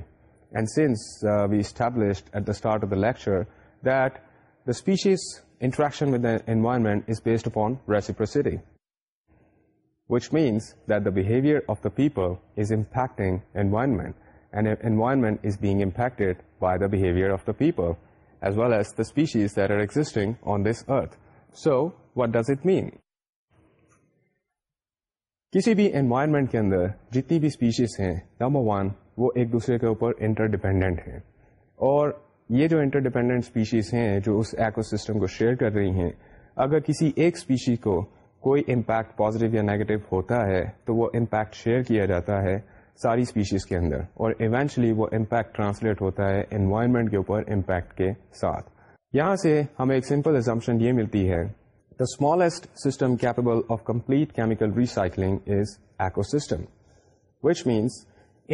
and since we established at the start of the lecture that the species interaction with the environment is based upon reciprocity which means that the behaviour of the people is impacting environment and environment is being impacted by the behaviour of the people well as the species that are existing on this earth so what does it mean کسی بھی environment کے اندر جتنی بھی species ہیں number one وہ ایک دوسرے کے اوپر انٹر ڈیپینڈنٹ ہیں اور یہ جو انٹر ڈیپینڈنٹ اسپیشیز ہیں جو اس ایکو سسٹم کو شیئر کر رہی ہیں اگر کسی ایک اسپیشی کو کوئی امپیکٹ پازیٹیو یا نیگیٹو ہوتا ہے تو وہ امپیکٹ شیئر کیا جاتا ہے ساری اسپیشیز کے اندر اور ایونچلی وہ امپیکٹ ٹرانسلیٹ ہوتا ہے انوائرمنٹ کے اوپر امپیکٹ کے ساتھ یہاں سے ہمیں ایک سمپل ایگزامپشن یہ ملتی ہے the smallest system capable of complete chemical recycling is ecosystem which means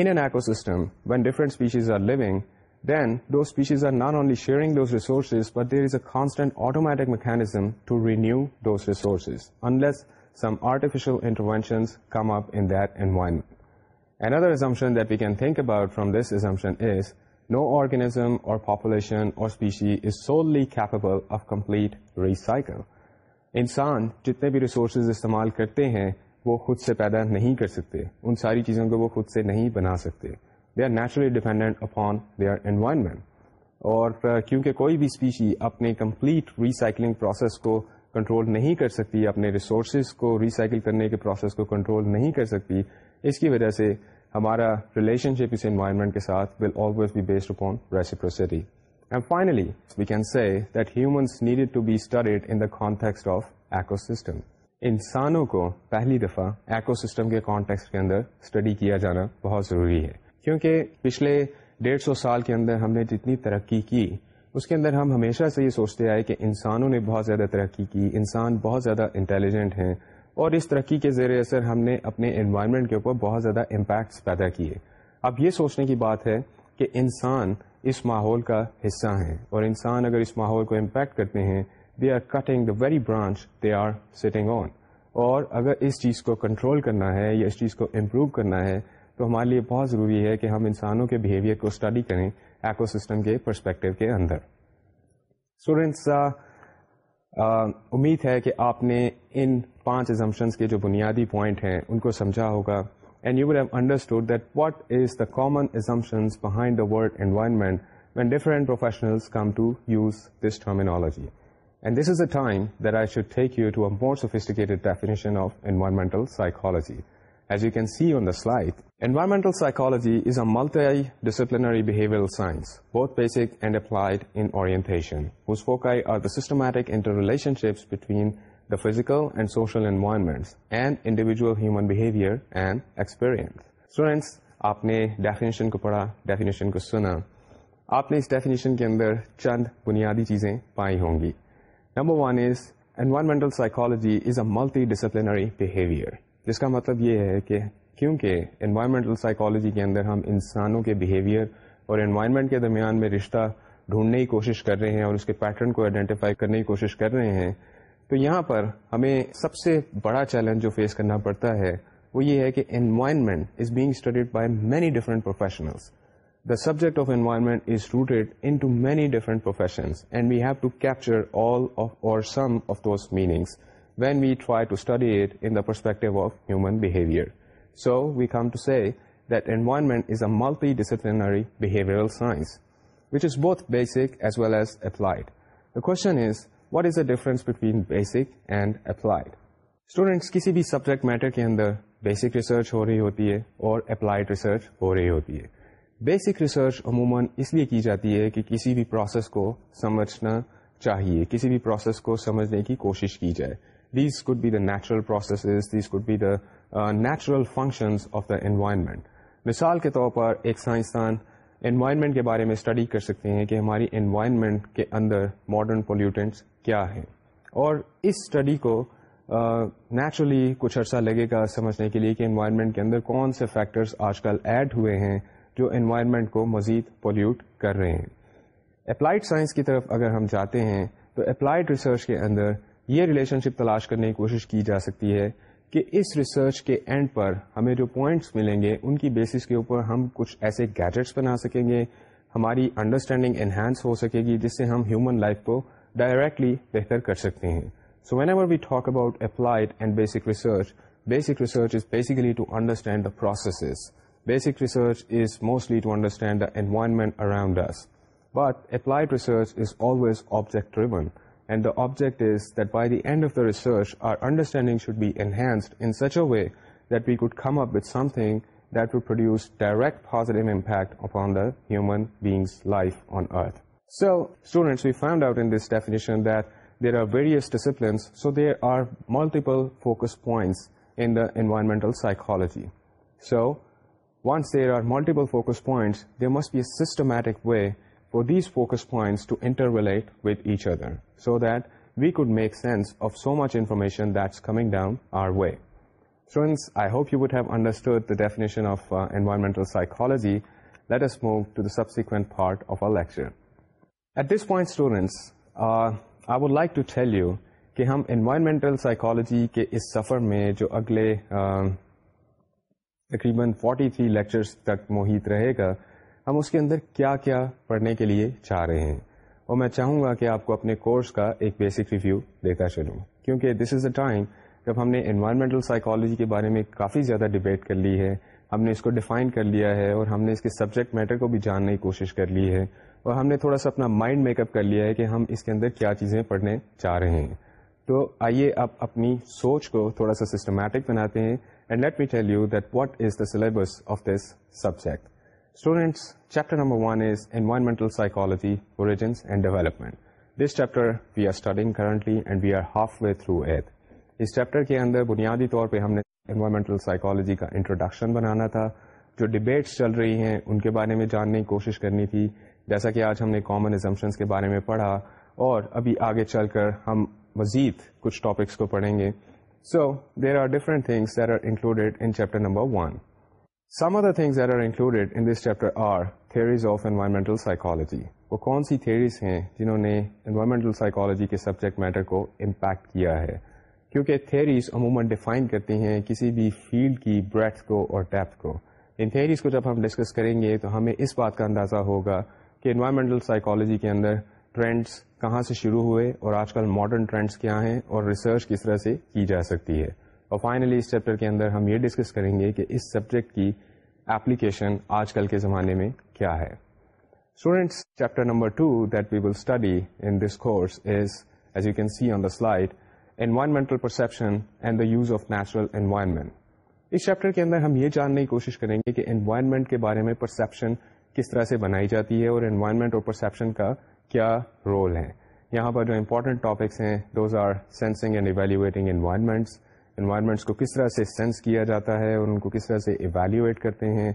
in an ecosystem when different species are لوگ then those are not only sharing those resources but there is a constant automatic mechanism to renew those resources unless some artificial interventions come up in that environment Another assumption that we can think about from this assumption is no organism or population or species is solely capable of complete recycle. انسان جتنے بھی resources استعمال کرتے ہیں وہ خود سے پیدا نہیں کر سکتے ان ساری چیزوں کو وہ خود سے نہیں بنا سکتے they are naturally dependent upon their environment اور کیونکہ کوئی بھی اسپیشی اپنے کمپلیٹ ریسائکلنگ پروسیس کو کنٹرول نہیں کر سکتی اپنے ریسورسز کو ریسائکل کرنے کے پروسیس کو کنٹرول نہیں کر سکتی اس کی وجہ سے ہمارا ریلیشن شپ اس انوائرمنٹ کے ساتھ will always be be based upon reciprocity and finally we can that humans needed to studied in the of ecosystem انسانوں کو پہلی دفعہ ایکو سسٹم کے کانٹیکس کے اندر اسٹڈی کیا جانا بہت ضروری ہے کیونکہ پچھلے ڈیڑھ سو سال کے اندر ہم نے جتنی ترقی کی اس کے اندر ہم ہمیشہ سے یہ سوچتے آئے کہ انسانوں نے بہت زیادہ ترقی کی انسان بہت زیادہ انٹیلیجنٹ ہیں اور اس ترقی کے زیر اثر ہم نے اپنے انوائرمنٹ کے اوپر بہت زیادہ امپیکٹس پیدا کیے اب یہ سوچنے کی بات ہے کہ انسان اس ماحول کا حصہ ہیں اور انسان اگر اس ماحول کو امپیکٹ کرتے ہیں they are cutting the very branch they are sitting on اور اگر اس چیز کو کنٹرول کرنا ہے یا اس چیز کو امپروو کرنا ہے تو ہمارے لیے بہت ضروری ہے کہ ہم انسانوں کے بیہیویئر کو اسٹڈی کریں ایکو سسٹم کے پرسپیکٹو کے اندر اسٹوڈینٹس امید ہے کہ آپ نے ان پانچ ازمپشنس کے جو بنیادی پوائنٹ ہیں ان کو سمجھا ہوگا and you will have understood that what is the common assumptions behind the world environment when different professional come to use this terminology and this is a time that I should take you to a more sophisticated definition of environmental psychology as you can see on the slide Environmental psychology is a multidisciplinary behavioral science, both basic and applied in orientation, whose foci are the systematic interrelationships between physical and social چند بنیادی چیزیں پائی ہوں گی one is a multidisciplinary behaviour جس کا مطلب یہ ہے کہ کیونکہ انوائرمنٹل سائیکالوجی کے اندر ہم انسانوں کے بہیویئر اور انوائرمنٹ کے درمیان میں رشتہ ڈھونڈنے کی کوشش کر رہے ہیں اور اس کے پیٹرن کو آئیڈینٹیفائی کرنے کی کوشش کر رہے ہیں تو یہاں پر ہمیں سب سے بڑا چیلنج جو فیس کرنا پڑتا ہے وہ یہ ہے کہ environment is being studied by many different the subject of environment is روٹیڈی different we have to capture perspective of human so Vim to see that environment is a multidisciplinary is بہت basic as well as ایتھلائٹ کو what is the difference between basic and applied students کسی بھی subject matter کے اندر basic research ہو رہی ہوتی ہے اور اپلائڈ ریسرچ ہو رہی ہوتی ہے بیسک ریسرچ عموماً اس لیے کی جاتی ہے کہ کسی بھی پروسیس کو سمجھنا چاہیے کسی بھی پروسیس کو سمجھنے کی کوشش کی جائے these could be the natural processes these could be the natural functions of the environment مثال کے طور پر ایک سائنسدان انوائرمنٹ کے بارے میں اسٹڈی کر سکتے ہیں کہ ہماری انوائرمنٹ کے اندر ماڈرن پولیوٹنٹس کیا ہیں اور اس اسٹڈی کو نیچرلی uh, کچھ عرصہ لگے گا سمجھنے کے لیے کہ انوائرمنٹ کے اندر کون سے فیکٹرس آج کل ایڈ ہوئے ہیں جو انوائرمنٹ کو مزید پولیوٹ کر رہے ہیں اپلائیڈ سائنس کی طرف اگر ہم جاتے ہیں تو اپلائیڈ ریسرچ کے اندر یہ ریلیشن شپ تلاش کرنے کی کوشش کی جا سکتی ہے کہ اس ریسرچ کے اینڈ پر ہمیں جو پوائنٹس ملیں گے ان کی بیسس کے اوپر ہم کچھ ایسے گیجٹس بنا سکیں گے ہماری انڈرسٹینڈنگ انہینس ہو سکے گی جس سے ہم ہیومن لائف کو ڈائریکٹلی بہتر کر سکتے ہیں so whenever we talk about applied and basic research basic research is basically to understand the processes basic research is mostly to understand the environment around this but applied research is always object And the object is that by the end of the research, our understanding should be enhanced in such a way that we could come up with something that would produce direct positive impact upon the human being's life on Earth. So, students, we found out in this definition that there are various disciplines, so there are multiple focus points in the environmental psychology. So, once there are multiple focus points, there must be a systematic way subject part of ارکچر at this points I would like to ٹھیک you کہ ہم environmental psychology کے اس سفر میں جو اگلے تقریباً forty three lectures تک موہیت رہے گا ہم اس کے اندر کیا کیا پڑھنے کے لیے چاہ رہے ہیں اور میں چاہوں گا کہ آپ کو اپنے کورس کا ایک بیسک ریویو دیتا چلوں کیونکہ دس از اے ٹائم جب ہم نے انوائرمنٹل سائیکالوجی کے بارے میں کافی زیادہ ڈبیٹ کر لی ہے ہم نے اس کو ڈیفائن کر لیا ہے اور ہم نے اس کے سبجیکٹ میٹر کو بھی جاننے کی کوشش کر لی ہے اور ہم نے تھوڑا سا اپنا مائنڈ میک اپ کر لیا ہے کہ ہم اس کے اندر کیا چیزیں پڑھنے چاہ رہے ہیں تو آئیے آپ اپنی سوچ کو تھوڑا سا سسٹمیٹک بناتے ہیں and let me tell you that what is the syllabus of this subject students chapter number one is environmental psychology اور اندر بنیادی طور پہ ہم نے انوائرمنٹل سائیکالوجی کا انٹروڈکشن بنانا تھا جو ڈبیٹس چل رہی ہیں ان کے بارے میں جاننے کی کوشش کرنی تھی جیسا کہ آج ہم نے کامنزمشنس کے بارے میں پڑھا اور ابھی آگے چل کر ہم مزید کچھ ٹاپکس کو پڑھیں گے so there are different things there are included in chapter number one some of the things are are include in this chapter are theories of environmental psychology وہ کون سی تھیریز ہیں جنہوں نے انوائرمنٹل سائیکالوجی کے سبجیکٹ میٹر کو impact کیا ہے کیونکہ تھیریز عموماً ڈیفائن کرتی ہیں کسی بھی فیلڈ کی بریتھ کو اور ڈیپتھ کو ان تھیریز کو جب ہم ڈسکس کریں گے تو ہمیں اس بات کا اندازہ ہوگا کہ انوائرمنٹل سائیکالوجی کے اندر ٹرینڈس کہاں سے شروع ہوئے اور آج کل ماڈرن ٹرینڈس کیا ہیں اور ریسرچ کس طرح سے کی جا سکتی ہے اور فائنلی اس چیپٹر کے اندر ہم یہ ڈسکس کریں گے کہ اس سبجیکٹ کی ایپلیکیشن آج کل کے زمانے میں کیا ہے students chapter number two that we will study in this course is as you can see on the slide environmental perception and the use of natural environment us chapter کے اندر ہم یہ جاننے کی کوشش کریں گے کہ انوائرمنٹ کے بارے میں پرسپشن کس طرح سے بنائی جاتی ہے اور انوائرمنٹ اور پرسیپشن کا کیا رول ہے یہاں پر جو امپورٹنٹ ٹاپکس ہیں those are sensing and evaluating environments environments کو کس طرح سے سینس کیا جاتا ہے اور ان کو کس طرح سے ایویلیویٹ کرتے ہیں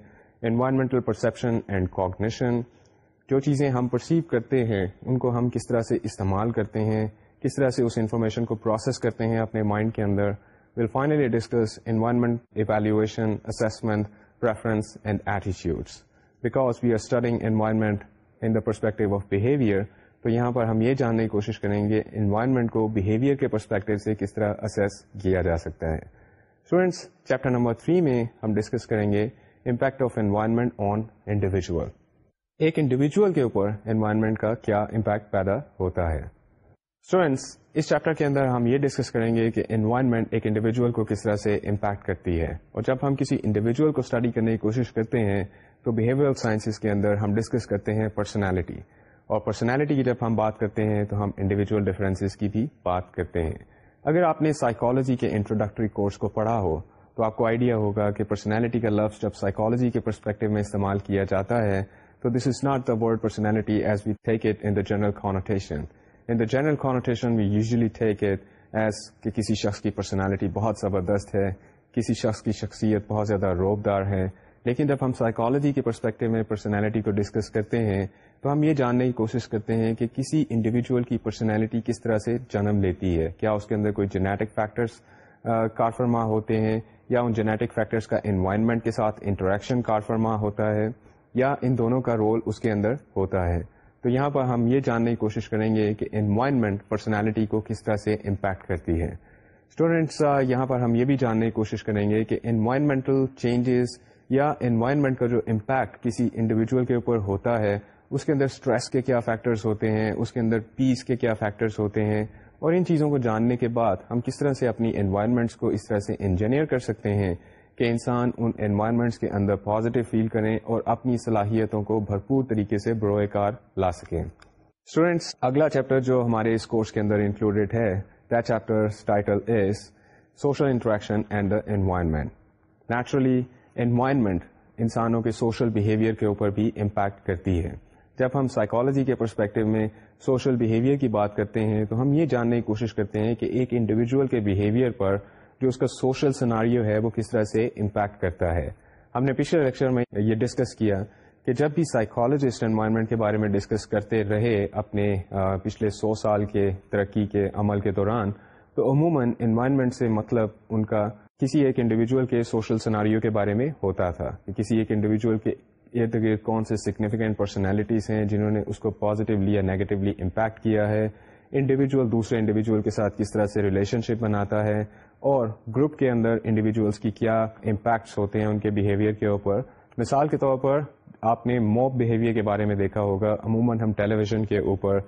انوائرمنٹل پرسپشن اینڈ کوگنیشن جو چیزیں ہم پرسیو کرتے ہیں ان کو ہم کس طرح سے استعمال کرتے ہیں کس طرح سے اس انفارمیشن کو پروسیس کرتے ہیں اپنے مائنڈ کے اندر will finally discuss environment evaluation preference and attitudes because we are studying environment in the perspective of behaviour تو یہاں پر ہم یہ جاننے کی کوشش کریں گے انوائرمنٹ کو بہیویئر کے پرسپیکٹو سے کس طرح اسیس کیا جا سکتا ہے اسٹوڈینٹس چیپٹر نمبر میں ہم ڈسکس کریں گے امپیکٹ آف انوائرمنٹ آن ایک انڈیویجل کے اوپر انوائرمنٹ کا کیا امپیکٹ پیدا ہوتا ہے اسٹوڈینٹس اس چیپٹر کے اندر ہم یہ ڈسکس کریں گے کہ انوائرمنٹ ایک انڈیویجل کو کس طرح سے امپیکٹ کرتی ہے اور جب ہم کسی انڈیویجل کو اسٹڈی کرنے کی کوشش کرتے ہیں تو بہیویئر کے اندر ہم ڈسکس کرتے ہیں پرسنالٹی اور پرسنالٹی کی جب ہم بات کرتے ہیں تو ہم انڈیویجول ڈفرینسز کی بھی بات کرتے ہیں اگر آپ نے سائیکالوجی کے انٹروڈکٹری کورس کو پڑھا ہو تو آپ کو آئیڈیا ہوگا کہ پرسنالٹی کا لفظ جب سائیکالوجی کے پرسپیکٹو میں استعمال کیا جاتا ہے تو this is not the word personality as we take it in the general connotation in the general connotation we usually take it as کہ کسی شخص کی پرسنالٹی بہت زبردست ہے کسی شخص کی شخصیت بہت زیادہ روبدار ہے لیکن جب ہم سائیکالوجی کے پرسپیکٹو میں پرسنالٹی کو ڈسکس کرتے ہیں تو ہم یہ جاننے کی کوشش کرتے ہیں کہ کسی انڈیویجول کی پرسنالٹی کس طرح سے جنم لیتی ہے کیا اس کے اندر کوئی جینیٹک فیکٹرس کار فرما ہوتے ہیں یا ان جینیٹک فیکٹرس کا انوائرمنٹ کے ساتھ انٹریکشن کارفرما فرما ہوتا ہے یا ان دونوں کا رول اس کے اندر ہوتا ہے تو یہاں پر ہم یہ جاننے کی کوشش کریں گے کہ انوائرمنٹ پرسنالٹی کو کس طرح سے امپیکٹ کرتی ہے اسٹوڈینٹس یہاں پر ہم یہ بھی جاننے کی کوشش کریں گے کہ انوائرمنٹل چینجز یا انوائرمنٹ کا جو امپیکٹ کسی انڈیویجول کے اوپر ہوتا ہے اس کے اندر اسٹریس کے کیا فیکٹرس ہوتے ہیں اس کے اندر پیس کے کیا فیکٹرس ہوتے ہیں اور ان چیزوں کو جاننے کے بعد ہم کس طرح سے اپنی انوائرمنٹس کو اس طرح سے انجینئر کر سکتے ہیں کہ انسان ان انوائرمنٹس کے اندر پازیٹیو فیل کریں اور اپنی صلاحیتوں کو بھرپور طریقے سے بروئے کار لا سکیں اسٹوڈینٹس اگلا چیپٹر جو ہمارے اس کورس کے اندر انکلوڈیڈ ہے the chapter title is social interaction and the environment naturally environment انسانوں کے سوشل بہیویئر کے اوپر بھی امپیکٹ کرتی ہے جب ہم سائیکالوجی کے پرسپیکٹو میں سوشل بیہیویئر کی بات کرتے ہیں تو ہم یہ جاننے کی کوشش کرتے ہیں کہ ایک انڈیویجول کے بیہیویئر پر جو اس کا سوشل سناریو ہے وہ کس طرح سے امپیکٹ کرتا ہے ہم نے پچھلے لیکچر میں یہ ڈسکس کیا کہ جب بھی سائیکالوجسٹ انوائرمنٹ کے بارے میں ڈسکس کرتے رہے اپنے پچھلے سو سال کے ترقی کے عمل کے دوران تو عموماً انوائرمنٹ سے مطلب ان کا کسی ایک انڈیویجول کے سوشل سناریو کے بارے میں ہوتا تھا کسی ایک انڈیویجول کے ارد گرد کون سے سگنیفیکینٹ پرسنالٹیز ہیں جنہوں نے اس کو پازیٹیولی یا نیگیٹولی امپیکٹ کیا ہے انڈیویجول دوسرے انڈیویجول کے ساتھ کس طرح سے ریلیشن شپ بناتا ہے اور گروپ کے اندر انڈیویجولس کی کیا امپیکٹس ہوتے ہیں ان کے بیہیویئر کے اوپر مثال کے طور پر آپ نے موب بہیویئر کے بارے میں دیکھا ہوگا عموماً ہم ٹیلی ویژن کے اوپر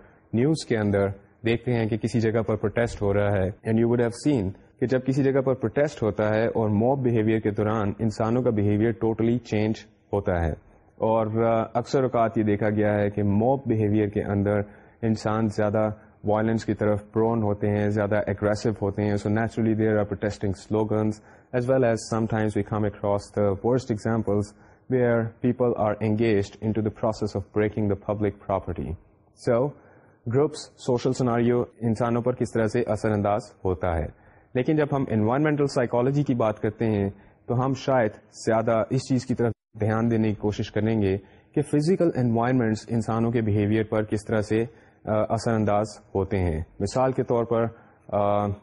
نیوز کے اندر دیکھتے ہیں کہ کسی جگہ پر پروٹیسٹ ہو رہا ہے and you would have seen کہ جب کسی جگہ پر پروٹیسٹ ہوتا ہے اور موب بہیویئر کے دوران انسانوں کا بہیویئر ٹوٹلی چینج ہوتا ہے اور اکثر اوقات یہ دیکھا گیا ہے کہ موب بہیویئر کے اندر انسان زیادہ وائلنس کی طرف پرون ہوتے ہیں زیادہ اگریسو ہوتے ہیں so naturally there are protesting slogans as well as sometimes we come across the worst examples where people are engaged in to the process of breaking the public property so groups social scenario انسانوں پر کس طرح سے اثر انداز ہوتا ہے لیکن جب ہم انوائرمنٹل سائیکالوجی کی بات کرتے ہیں تو ہم شاید زیادہ اس چیز کی طرف دھیان دینے کی کوشش کریں گے کہ فزیکل انوائرمنٹس انسانوں کے بیہیویئر پر کس طرح سے اثر انداز ہوتے ہیں مثال کے طور پر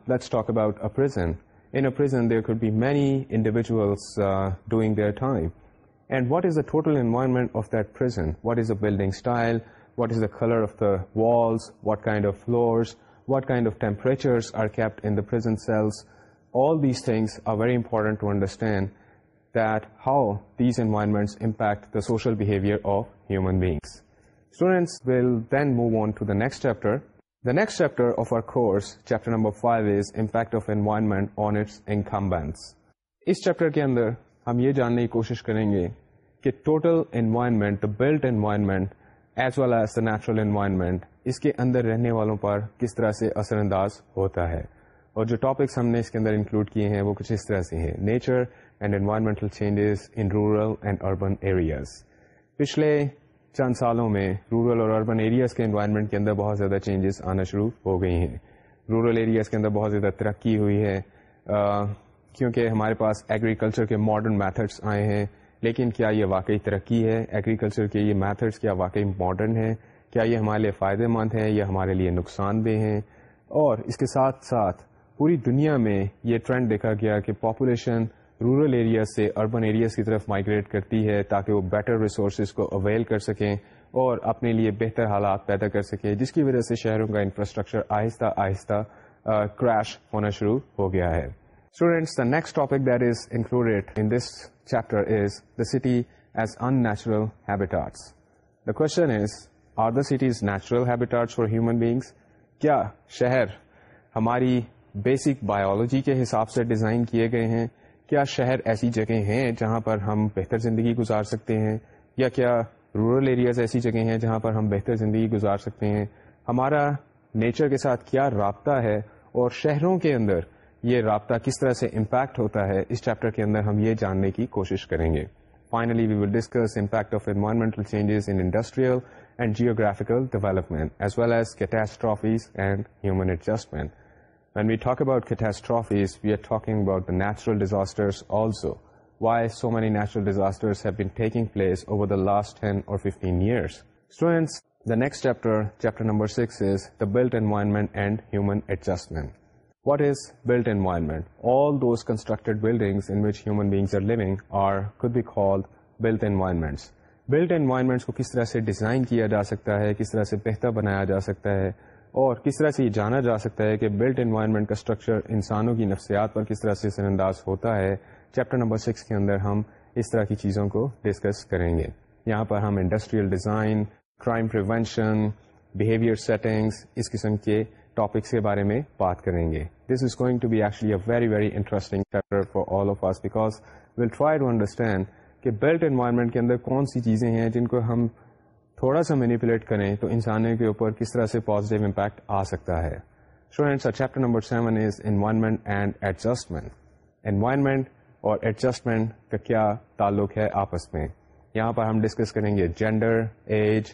let's talk about a a prison prison in there could be many individuals doing their time and what is the total environment of that prison what is the building style what is the colour of the walls what kind of floors what kind of temperatures are kept in the prison cells ٹمپریچرٹینٹ to understand social behaviour کے اندر ہم یہ جاننے کی کوشش کریں گے کہ ٹوٹلمنٹ built environment as well as the نیچرلمنٹ اس کے اندر رہنے والوں پر کس طرح سے اثر انداز ہوتا ہے اور جو ٹاپکس ہم نے اس کے اندر انکلوڈ کیے ہیں وہ کچھ اس طرح سے ہیں nature and environmental changes in rural and urban areas پچھلے چند سالوں میں رورل اور اربن ایریاز کے انوائرمنٹ کے اندر بہت زیادہ چینجز آنا شروع ہو گئی ہیں رورل ایریاز کے اندر بہت زیادہ ترقی ہوئی ہے کیونکہ ہمارے پاس ایگریکلچر کے ماڈرن میتھڈس آئے ہیں لیکن کیا یہ واقعی ترقی ہے ایگریکلچر کے یہ میتھڈس کیا واقعی ماڈرن ہیں کیا یہ ہمارے لیے فائدہ مند ہیں یا ہمارے لیے نقصان دہ ہیں اور اس کے ساتھ ساتھ پوری دنیا میں یہ ٹرینڈ دیکھا گیا کہ پاپولیشن رورل ایریا سے اربن ایریاز کی طرف مائگریٹ کرتی ہے تاکہ وہ بیٹر ریسورسز کو اویل کر سکیں اور اپنے لیے بہتر حالات پیدا کر سکیں جس کی وجہ سے شہروں کا انفراسٹرکچر آہستہ آہستہ کریش ہونا شروع ہو گیا ہے students the the next topic that is is included in this chapter city as in natural habitats the question is are the cities natural habitats for human beings کیا شہر ہماری بیسک بایولوجی کے حساب سے ڈیزائن کیے گئے ہیں کیا شہر ایسی جگہ ہیں جہاں پر ہم بہتر زندگی گزار سکتے ہیں یا کیا رورل ایریاز ایسی جگہ ہیں جہاں پر ہم بہتر زندگی گزار سکتے ہیں ہمارا نیچر کے ساتھ کیا رابطہ ہے اور شہروں کے اندر یہ رابطہ کس طرح سے امپیکٹ ہوتا ہے اس چیپٹر کے اندر ہم یہ جاننے کی کوشش کریں گے finally we will discuss impact of environmental changes in industrial and geographical development as well as catastrophes and human adjustment کس طرح سے ڈیزائن کیا جاتا ہے کس طرح سے بہتر بنایا جی اور کس طرح سے یہ جانا جا سکتا ہے کہ بلٹ انوائرمنٹ کا اسٹرکچر انسانوں کی نفسیات پر کس طرح سے اثر انداز ہوتا ہے چیپٹر نمبر سکس کے اندر ہم اس طرح کی چیزوں کو ڈسکس کریں گے یہاں پر ہم industrial design crime prevention behaviour settings اس قسم کے ٹاپکس کے بارے میں بات کریں گے this is going to be actually a very very interesting for all of us because we'll try to understand کہ بلٹ انوائرمنٹ کے اندر کون سی چیزیں ہیں جن کو ہم تھوڑا سا مینیپولیٹ کریں تو انسانوں کے اوپر کس طرح سے پازیٹیو امپیکٹ آ سکتا ہے students chapter number seven is environment and adjustment environment اور ایڈجسٹمنٹ کا کیا تعلق ہے آپس میں یہاں پر ہم ڈسکس کریں گے gender age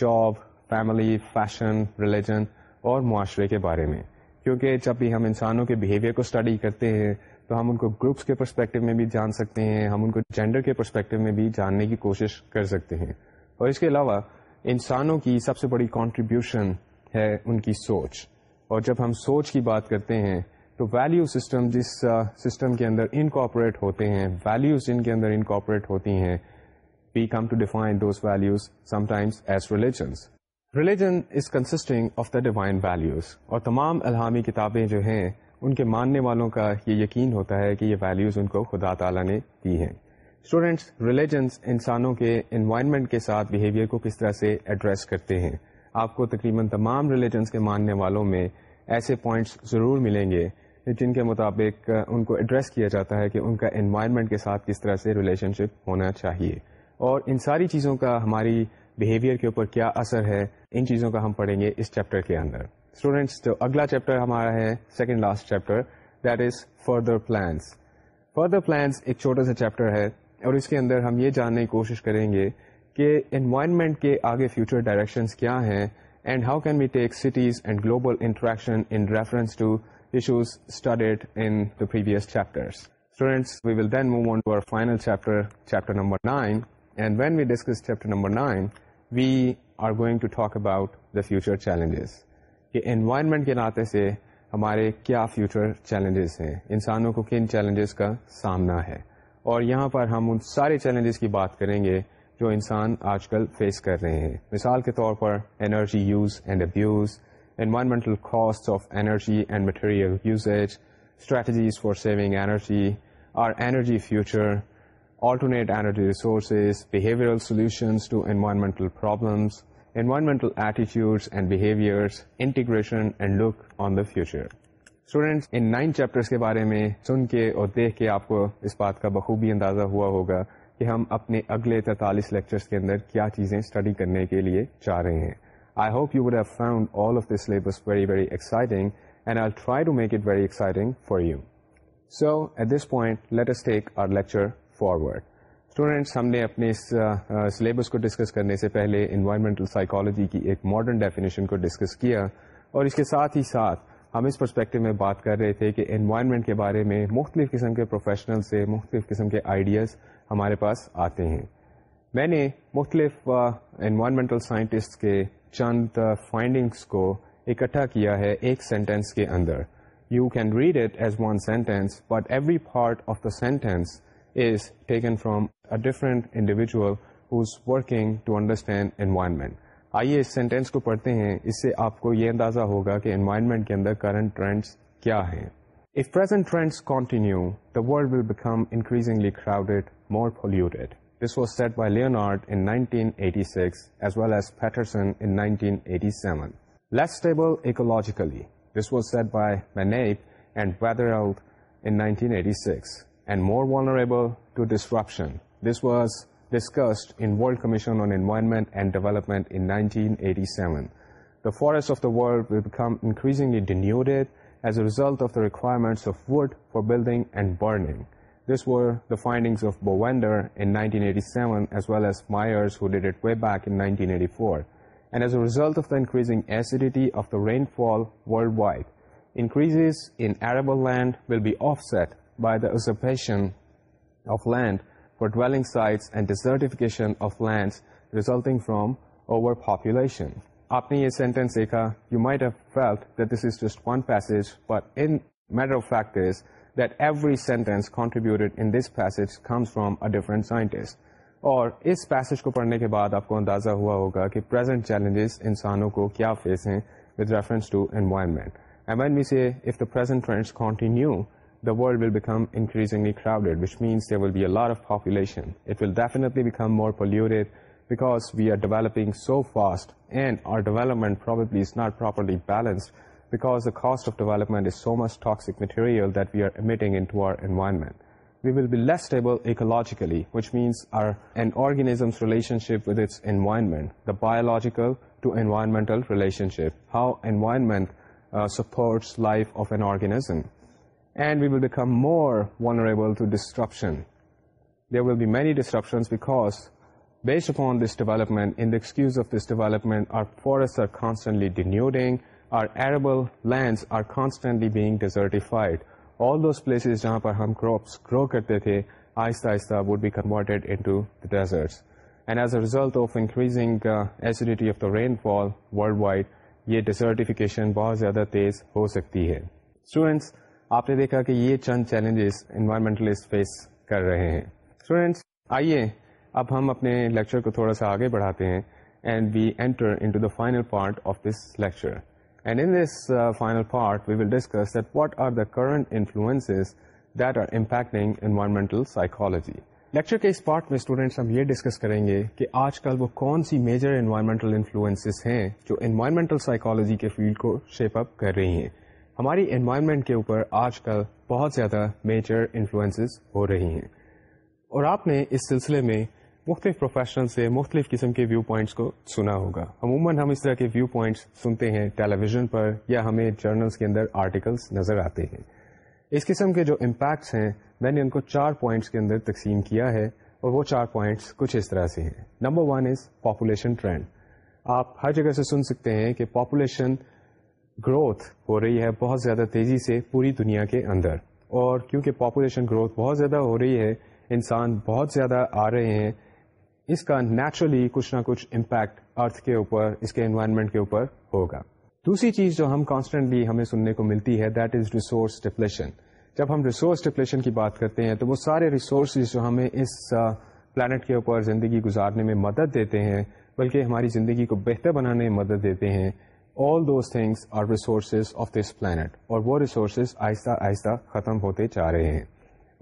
job family fashion religion اور معاشرے کے بارے میں کیونکہ جب بھی ہم انسانوں کے بیہیویئر کو اسٹڈی کرتے ہیں تو ہم ان کو گروپس کے پرسپیکٹو میں بھی جان سکتے ہیں ہم ان کو جینڈر کے پرسپیکٹو میں بھی جاننے کی کوشش کر سکتے ہیں اور اس کے علاوہ انسانوں کی سب سے بڑی کانٹریبیوشن ہے ان کی سوچ اور جب ہم سوچ کی بات کرتے ہیں تو ویلیو سسٹم جس سسٹم کے اندر انکاپریٹ ہوتے ہیں ویلیوز جن کے اندر انکاپریٹ ہوتی ہیں we come to define those values sometimes as religions religion is consisting of the divine values اور تمام الحامی کتابیں جو ہیں ان کے ماننے والوں کا یہ یقین ہوتا ہے کہ یہ ویلیوز ان کو خدا تعالیٰ نے دی ہیں اسٹوڈینٹس ریلیجنس انسانوں کے انوائرمنٹ کے ساتھ بیہیویئر کو کس طرح سے ایڈریس کرتے ہیں آپ کو تقریباً تمام ریلیجنس کے ماننے والوں میں ایسے پوائنٹس ضرور ملیں گے جن کے مطابق ان کو ایڈریس کیا جاتا ہے کہ ان کا انوائرمنٹ کے ساتھ کس طرح سے ریلیشن شپ ہونا چاہیے اور ان ساری چیزوں کا ہماری بیہیویئر کے اوپر کیا اثر ہے ان چیزوں کا ہم پڑھیں گے اس چیپٹر کے اندر اسٹوڈینٹس جو اگلا چیپٹر ہمارا ہے second last chapter that is further plans further plans ایک چھوٹا سا چیپٹر ہے اور اس کے اندر ہم یہ جاننے کی کوشش کریں گے کہ انوائرمنٹ کے آگے فیوچر ڈائریکشنس کیا ہیں and how can we take cities and global interaction in reference to issues studied in the previous chapters students we will then move on to our final chapter chapter number nine and when we discuss chapter number nine we are going to talk about the future challenges کہ environment کے ناطے سے ہمارے کیا future challenges ہیں انسانوں کو کن چیلنجز کا سامنا ہے اور یہاں پر ہم ان سارے چیلنجز کی بات کریں گے جو انسان آج کل فیس کر رہے ہیں مثال کے طور پر energy use and abuse environmental cost of energy and material usage strategies for saving energy our energy future alternate energy resources behavioural solutions to environmental problems environmental attitudes and behaviors, integration and look on the future students in nine chapters کے بارے میں سن کے اور دیکھ کے آپ کو اس بات کا بخوبی اندازہ ہوا ہوگا کہ ہم اپنے اگلے تینتالیس لیکچرس کے اندر کیا چیزیں اسٹڈی کرنے کے لیے چاہ رہے ہیں I hope you found all of this syllabus very very exciting and I try to make it very exciting for you so at this point let's take our lecture forward students ہم نے اپنے اس syllabus کو discuss کرنے سے پہلے environmental psychology کی ایک ماڈرن ڈیفینیشن کو ڈسکس کیا اور اس کے ساتھ ہی ساتھ ہم اس پرسپیکٹو میں بات کر رہے تھے کہ انوائرمنٹ کے بارے میں مختلف قسم کے پروفیشنل سے مختلف قسم کے آئیڈیاز ہمارے پاس آتے ہیں میں نے مختلف انوائرمنٹل سائنٹسٹ کے چند فائنڈنگس کو اکٹھا کیا ہے ایک سینٹینس کے اندر you can read it as one sentence but every part of the sentence is taken from a different individual to understand environment آئیے اس سینٹینس کو پڑھتے ہیں اس سے آپ کو یہ اندازہ ہوگا کہ انوائرمنٹ کے اندر کرنٹ ٹرینڈس کیا ہیں If present trends continue, the world will become increasingly crowded, more polluted. This was said by Leonard in 1986 as well as Patterson in 1987. Less stable ecologically. This was said by Manape and Weatherald in 1986. And more vulnerable to disruption. This was discussed in World Commission on Environment and Development in 1987. The forests of the world will become increasingly denuded as a result of the requirements of wood for building and burning. These were the findings of Bovender in 1987, as well as Myers, who did it way back in 1984. And as a result of the increasing acidity of the rainfall worldwide, increases in arable land will be offset by the usurpation of land پڑھنے کے بعد آپ کو اندازہ انسانوں کو کیا face ہیں the world will become increasingly crowded, which means there will be a lot of population. It will definitely become more polluted because we are developing so fast, and our development probably is not properly balanced because the cost of development is so much toxic material that we are emitting into our environment. We will be less stable ecologically, which means an organism's relationship with its environment, the biological to environmental relationship, how environment uh, supports life of an organism. And we will become more vulnerable to disruption in داسکیوز of this ڈیولپمنٹلیٹلیفائڈ all those places جہاں پر ہم crops grow کرتے تھے آہستہ آہستہ would be convert in desert and as a result of increasing the acidity of the rainfall wide یہ desertification بہت زیادہ تیز ہو سکتی ہے آپ نے دیکھا کہ یہ چند چیلنجز انوائرمنٹلسٹ فیس کر رہے ہیں اسٹوڈینٹس آئیے اب ہم اپنے لیکچر کو تھوڑا سا آگے بڑھاتے ہیں and we enter into the final part of this lecture and in this final part we will discuss that what are the current influence that are impacting environmental psychology lecture کے اس part میں students ہم یہ discuss کریں گے کہ آج کل وہ کون سی میجر انوائرمنٹل انفلوئنس ہیں جو انوائرمنٹل سائیکالوجی کے فیلڈ کو شیپ اپ کر رہی ہیں ہماری انوائرمنٹ کے اوپر آج کل بہت زیادہ میجر انفلوئنس ہو رہی ہیں اور آپ نے اس سلسلے میں مختلف پروفیشنل سے مختلف قسم کے ویو پوائنٹس کو سنا ہوگا عموماً ہم اس طرح کے ویو پوائنٹس سنتے ہیں ٹیلی ویژن پر یا ہمیں جرنلس کے اندر آرٹیکلس نظر آتے ہیں اس قسم کے جو امپیکٹس ہیں میں نے ان کو چار پوائنٹس کے اندر تقسیم کیا ہے اور وہ چار پوائنٹس کچھ اس طرح سے ہیں number one is population trend آپ ہر جگہ سے سن سکتے ہیں کہ پاپولیشن گروتھ ہو رہی ہے بہت زیادہ تیزی سے پوری دنیا کے اندر اور کیونکہ پاپولیشن گروتھ بہت زیادہ ہو رہی ہے انسان بہت زیادہ آ رہے ہیں اس کا نیچرلی کچھ نہ کچھ امپیکٹ ارتھ کے اوپر اس کے انوائرمنٹ کے اوپر ہوگا دوسری چیز جو ہم کانسٹنٹلی ہمیں سننے کو ملتی ہے دیٹ از ریسورس ڈپلیشن جب ہم ریسورس ڈپلیشن کی بات کرتے ہیں تو وہ سارے ریسورسز جو ہمیں اس پلانٹ کے اوپر زندگی گزارنے میں مدد دیتے ہیں بلکہ ہماری زندگی کو بہتر بنانے میں مدد دیتے ہیں all those things are resources of this planet اور وہ ریسورسز آہستہ آہستہ ختم ہوتے جا رہے ہیں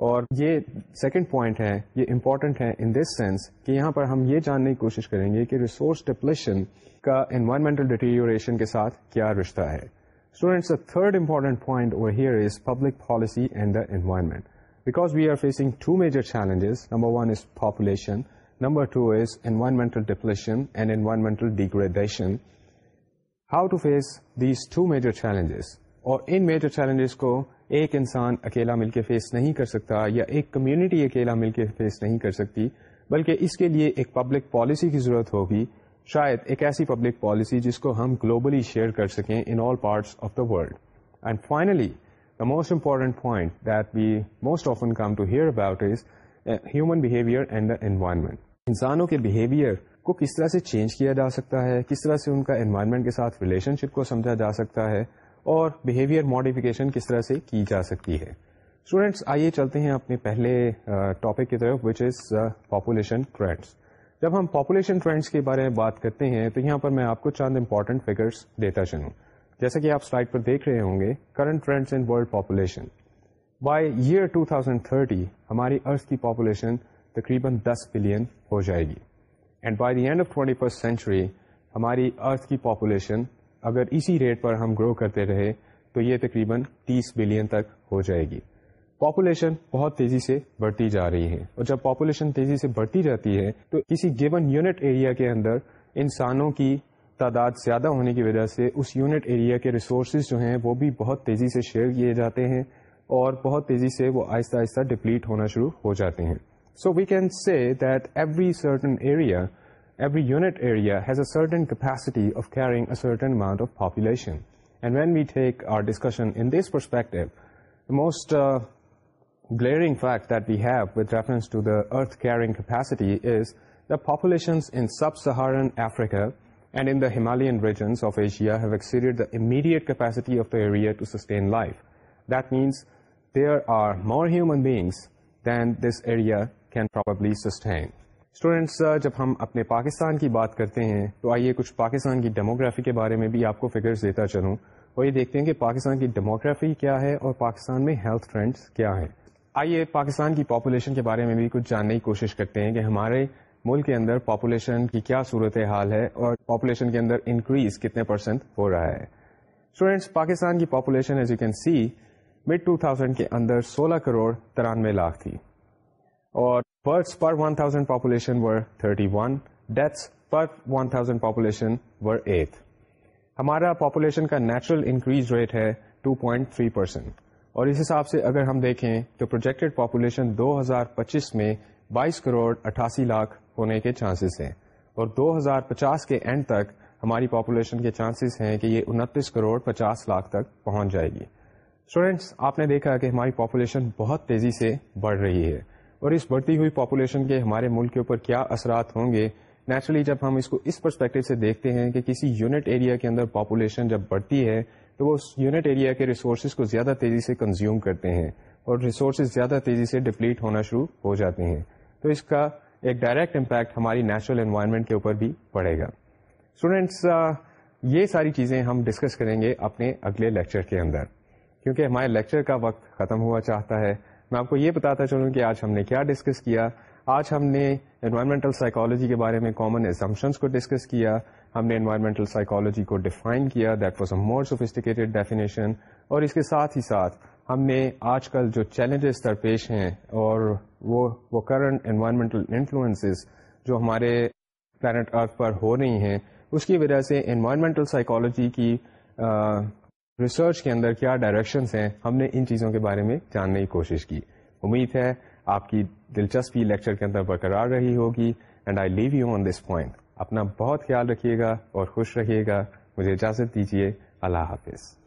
اور یہ سیکنڈ پوائنٹ ہے یہ امپورٹنٹ ہے ان دس سینس کہ یہاں پر ہم یہ جاننے کی کوشش کریں گے کہ ریسورس ڈپلیشن کا انوائرمنٹل ڈیٹیریشن کے ساتھ کیا رشتہ ہے students third important point here is public policy and the environment because we are facing two major challenges number one is population number two is environmental depletion and environmental degradation how to face these two major challenges اور ان major challenges کو ایک انسان اکیلا مل کے face نہیں کر سکتا یا ایک کمیونٹی اکیلا مل کے فیس نہیں کر سکتی بلکہ اس کے لیے ایک پبلک پالیسی کی ضرورت ہوگی شاید ایک ایسی پبلک پالیسی جس کو ہم گلوبلی شیئر کر سکیں in all parts of the world and finally the most important point that we most often come to hear about is human behaviour and the environment انسانوں کے بہیویئر کو کس طرح سے چینج کیا جا سکتا ہے کس طرح سے ان کا انوائرمنٹ کے ساتھ ریلیشن شپ کو سمجھا جا سکتا ہے اور بہیویئر ماڈیفکیشن کس طرح سے کی جا سکتی ہے اسٹوڈینٹس آئیے چلتے ہیں اپنے پہلے ٹاپک کی طرف وچ از پاپولیشن ٹرینڈس جب ہم پاپولیشن ٹرینڈس کے بارے میں بات کرتے ہیں تو یہاں پر میں آپ کو چند امپورٹنٹ فگرس دیتا چلوں جیسا کہ آپ سلائڈ پر دیکھ رہے ہوں گے current trends in world population by year two ہماری ارتھ کی پاپولیشن تقریباً دس بلین ہو جائے گی and by the end of twenty first century ہماری ارتھ کی پاپولیشن اگر اسی ریٹ پر ہم گرو کرتے رہے تو یہ تقریباً تیس بلین تک ہو جائے گی پاپولیشن بہت تیزی سے بڑھتی جا رہی ہے اور جب پاپولیشن تیزی سے بڑھتی جاتی ہے تو کسی گیون یونٹ ایریا کے اندر انسانوں کی تعداد زیادہ ہونے کی وجہ سے اس یونٹ ایریا کے ریسورسز جو ہیں وہ بھی بہت تیزی سے شیئر کیے جاتے ہیں اور بہت تیزی سے وہ آہستہ آہستہ ڈپلیٹ ہونا شروع ہو جاتے ہیں So we can say that every certain area, every unit area has a certain capacity of carrying a certain amount of population. And when we take our discussion in this perspective, the most uh, glaring fact that we have with reference to the Earth carrying capacity is the populations in sub-Saharan Africa and in the Himalayan regions of Asia have exceeded the immediate capacity of the area to sustain life. That means there are more human beings than this area can sustain students جب ہم اپنے پاکستان کی بات کرتے ہیں تو آئیے کچھ پاکستان کی ڈیموگرافی کے بارے میں بھی آپ کو دیتا چلوں اور یہ دیکھتے ہیں کہ پاکستان کی ڈیموگرافی کیا ہے اور پاکستان میں ہیلتھ ٹرینڈس کیا ہیں آئیے پاکستان کی پاپولیشن کے بارے میں بھی کچھ جاننے کی کوشش کرتے ہیں کہ ہمارے ملک کے اندر پاپولیشن کی کیا صورت حال ہے اور پاپولیشن کے اندر انکریز کتنے پرسینٹ ہو رہا ہے اسٹوڈینٹس پاکستان کی population as you can see mid two thousand کے اندر سولہ کروڑ ترانوے لاکھ تھی اور birth per 1000 thousand population were thirty one deaths per one thousand population were eight ہمارا پاپولیشن کا نیچرل انکریز ریٹ ہے 2.3 پوائنٹ پرسینٹ اور اس حساب سے اگر ہم دیکھیں تو پروجیکٹڈ پاپولیشن 2025 میں 22 کروڑ 88 لاکھ ہونے کے چانسز ہیں اور 2050 کے اینڈ تک ہماری پاپولیشن کے چانسز ہیں کہ یہ 29 کروڑ 50 لاکھ تک پہنچ جائے گی اسٹوڈینٹس آپ نے دیکھا کہ ہماری پاپولیشن بہت تیزی سے بڑھ رہی ہے اور اس بڑھتی ہوئی پاپولیشن کے ہمارے ملک کے اوپر کیا اثرات ہوں گے نیچرلی جب ہم اس کو اس پرسپیکٹو سے دیکھتے ہیں کہ کسی یونٹ ایریا کے اندر پاپولیشن جب بڑھتی ہے تو وہ اس یونٹ ایریا کے ریسورسز کو زیادہ تیزی سے کنزیوم کرتے ہیں اور ریسورسز زیادہ تیزی سے ڈپلیٹ ہونا شروع ہو جاتے ہیں تو اس کا ایک ڈائریکٹ امپیکٹ ہماری نیچرل انوائرمنٹ کے اوپر بھی پڑے گا اسٹوڈینٹس یہ ساری چیزیں ہم ڈسکس کریں گے اپنے اگلے لیکچر کے اندر کیونکہ ہمارے لیکچر کا وقت ختم ہوا چاہتا ہے میں آپ کو یہ بتاتا چلوں کہ آج ہم نے کیا ڈسکس کیا آج ہم نے انوائرمنٹل سائیکالوجی کے بارے میں کامن ایزمپشنس کو ڈسکس کیا ہم نے انوائرمنٹل سائیکالوجی کو ڈیفائن کیا that was a more sophisticated definition اور اس کے ساتھ ہی ساتھ ہم نے آج کل جو چیلنجز درپیش ہیں اور وہ وہ کرنٹ انوائرمنٹل انفلوئنسز جو ہمارے پلانٹ ارتھ پر ہو رہی ہیں اس کی وجہ سے انوائرمنٹل سائیکالوجی کی ریسرچ کے اندر کیا ڈائریکشنس ہیں ہم نے ان چیزوں کے بارے میں جاننے کی کوشش کی امید ہے آپ کی دلچسپی لیکچر کے اندر برقرار رہی ہوگی and I leave you on this point اپنا بہت خیال رکھیے گا اور خوش رہیے گا مجھے اجازت دیجیے اللہ حافظ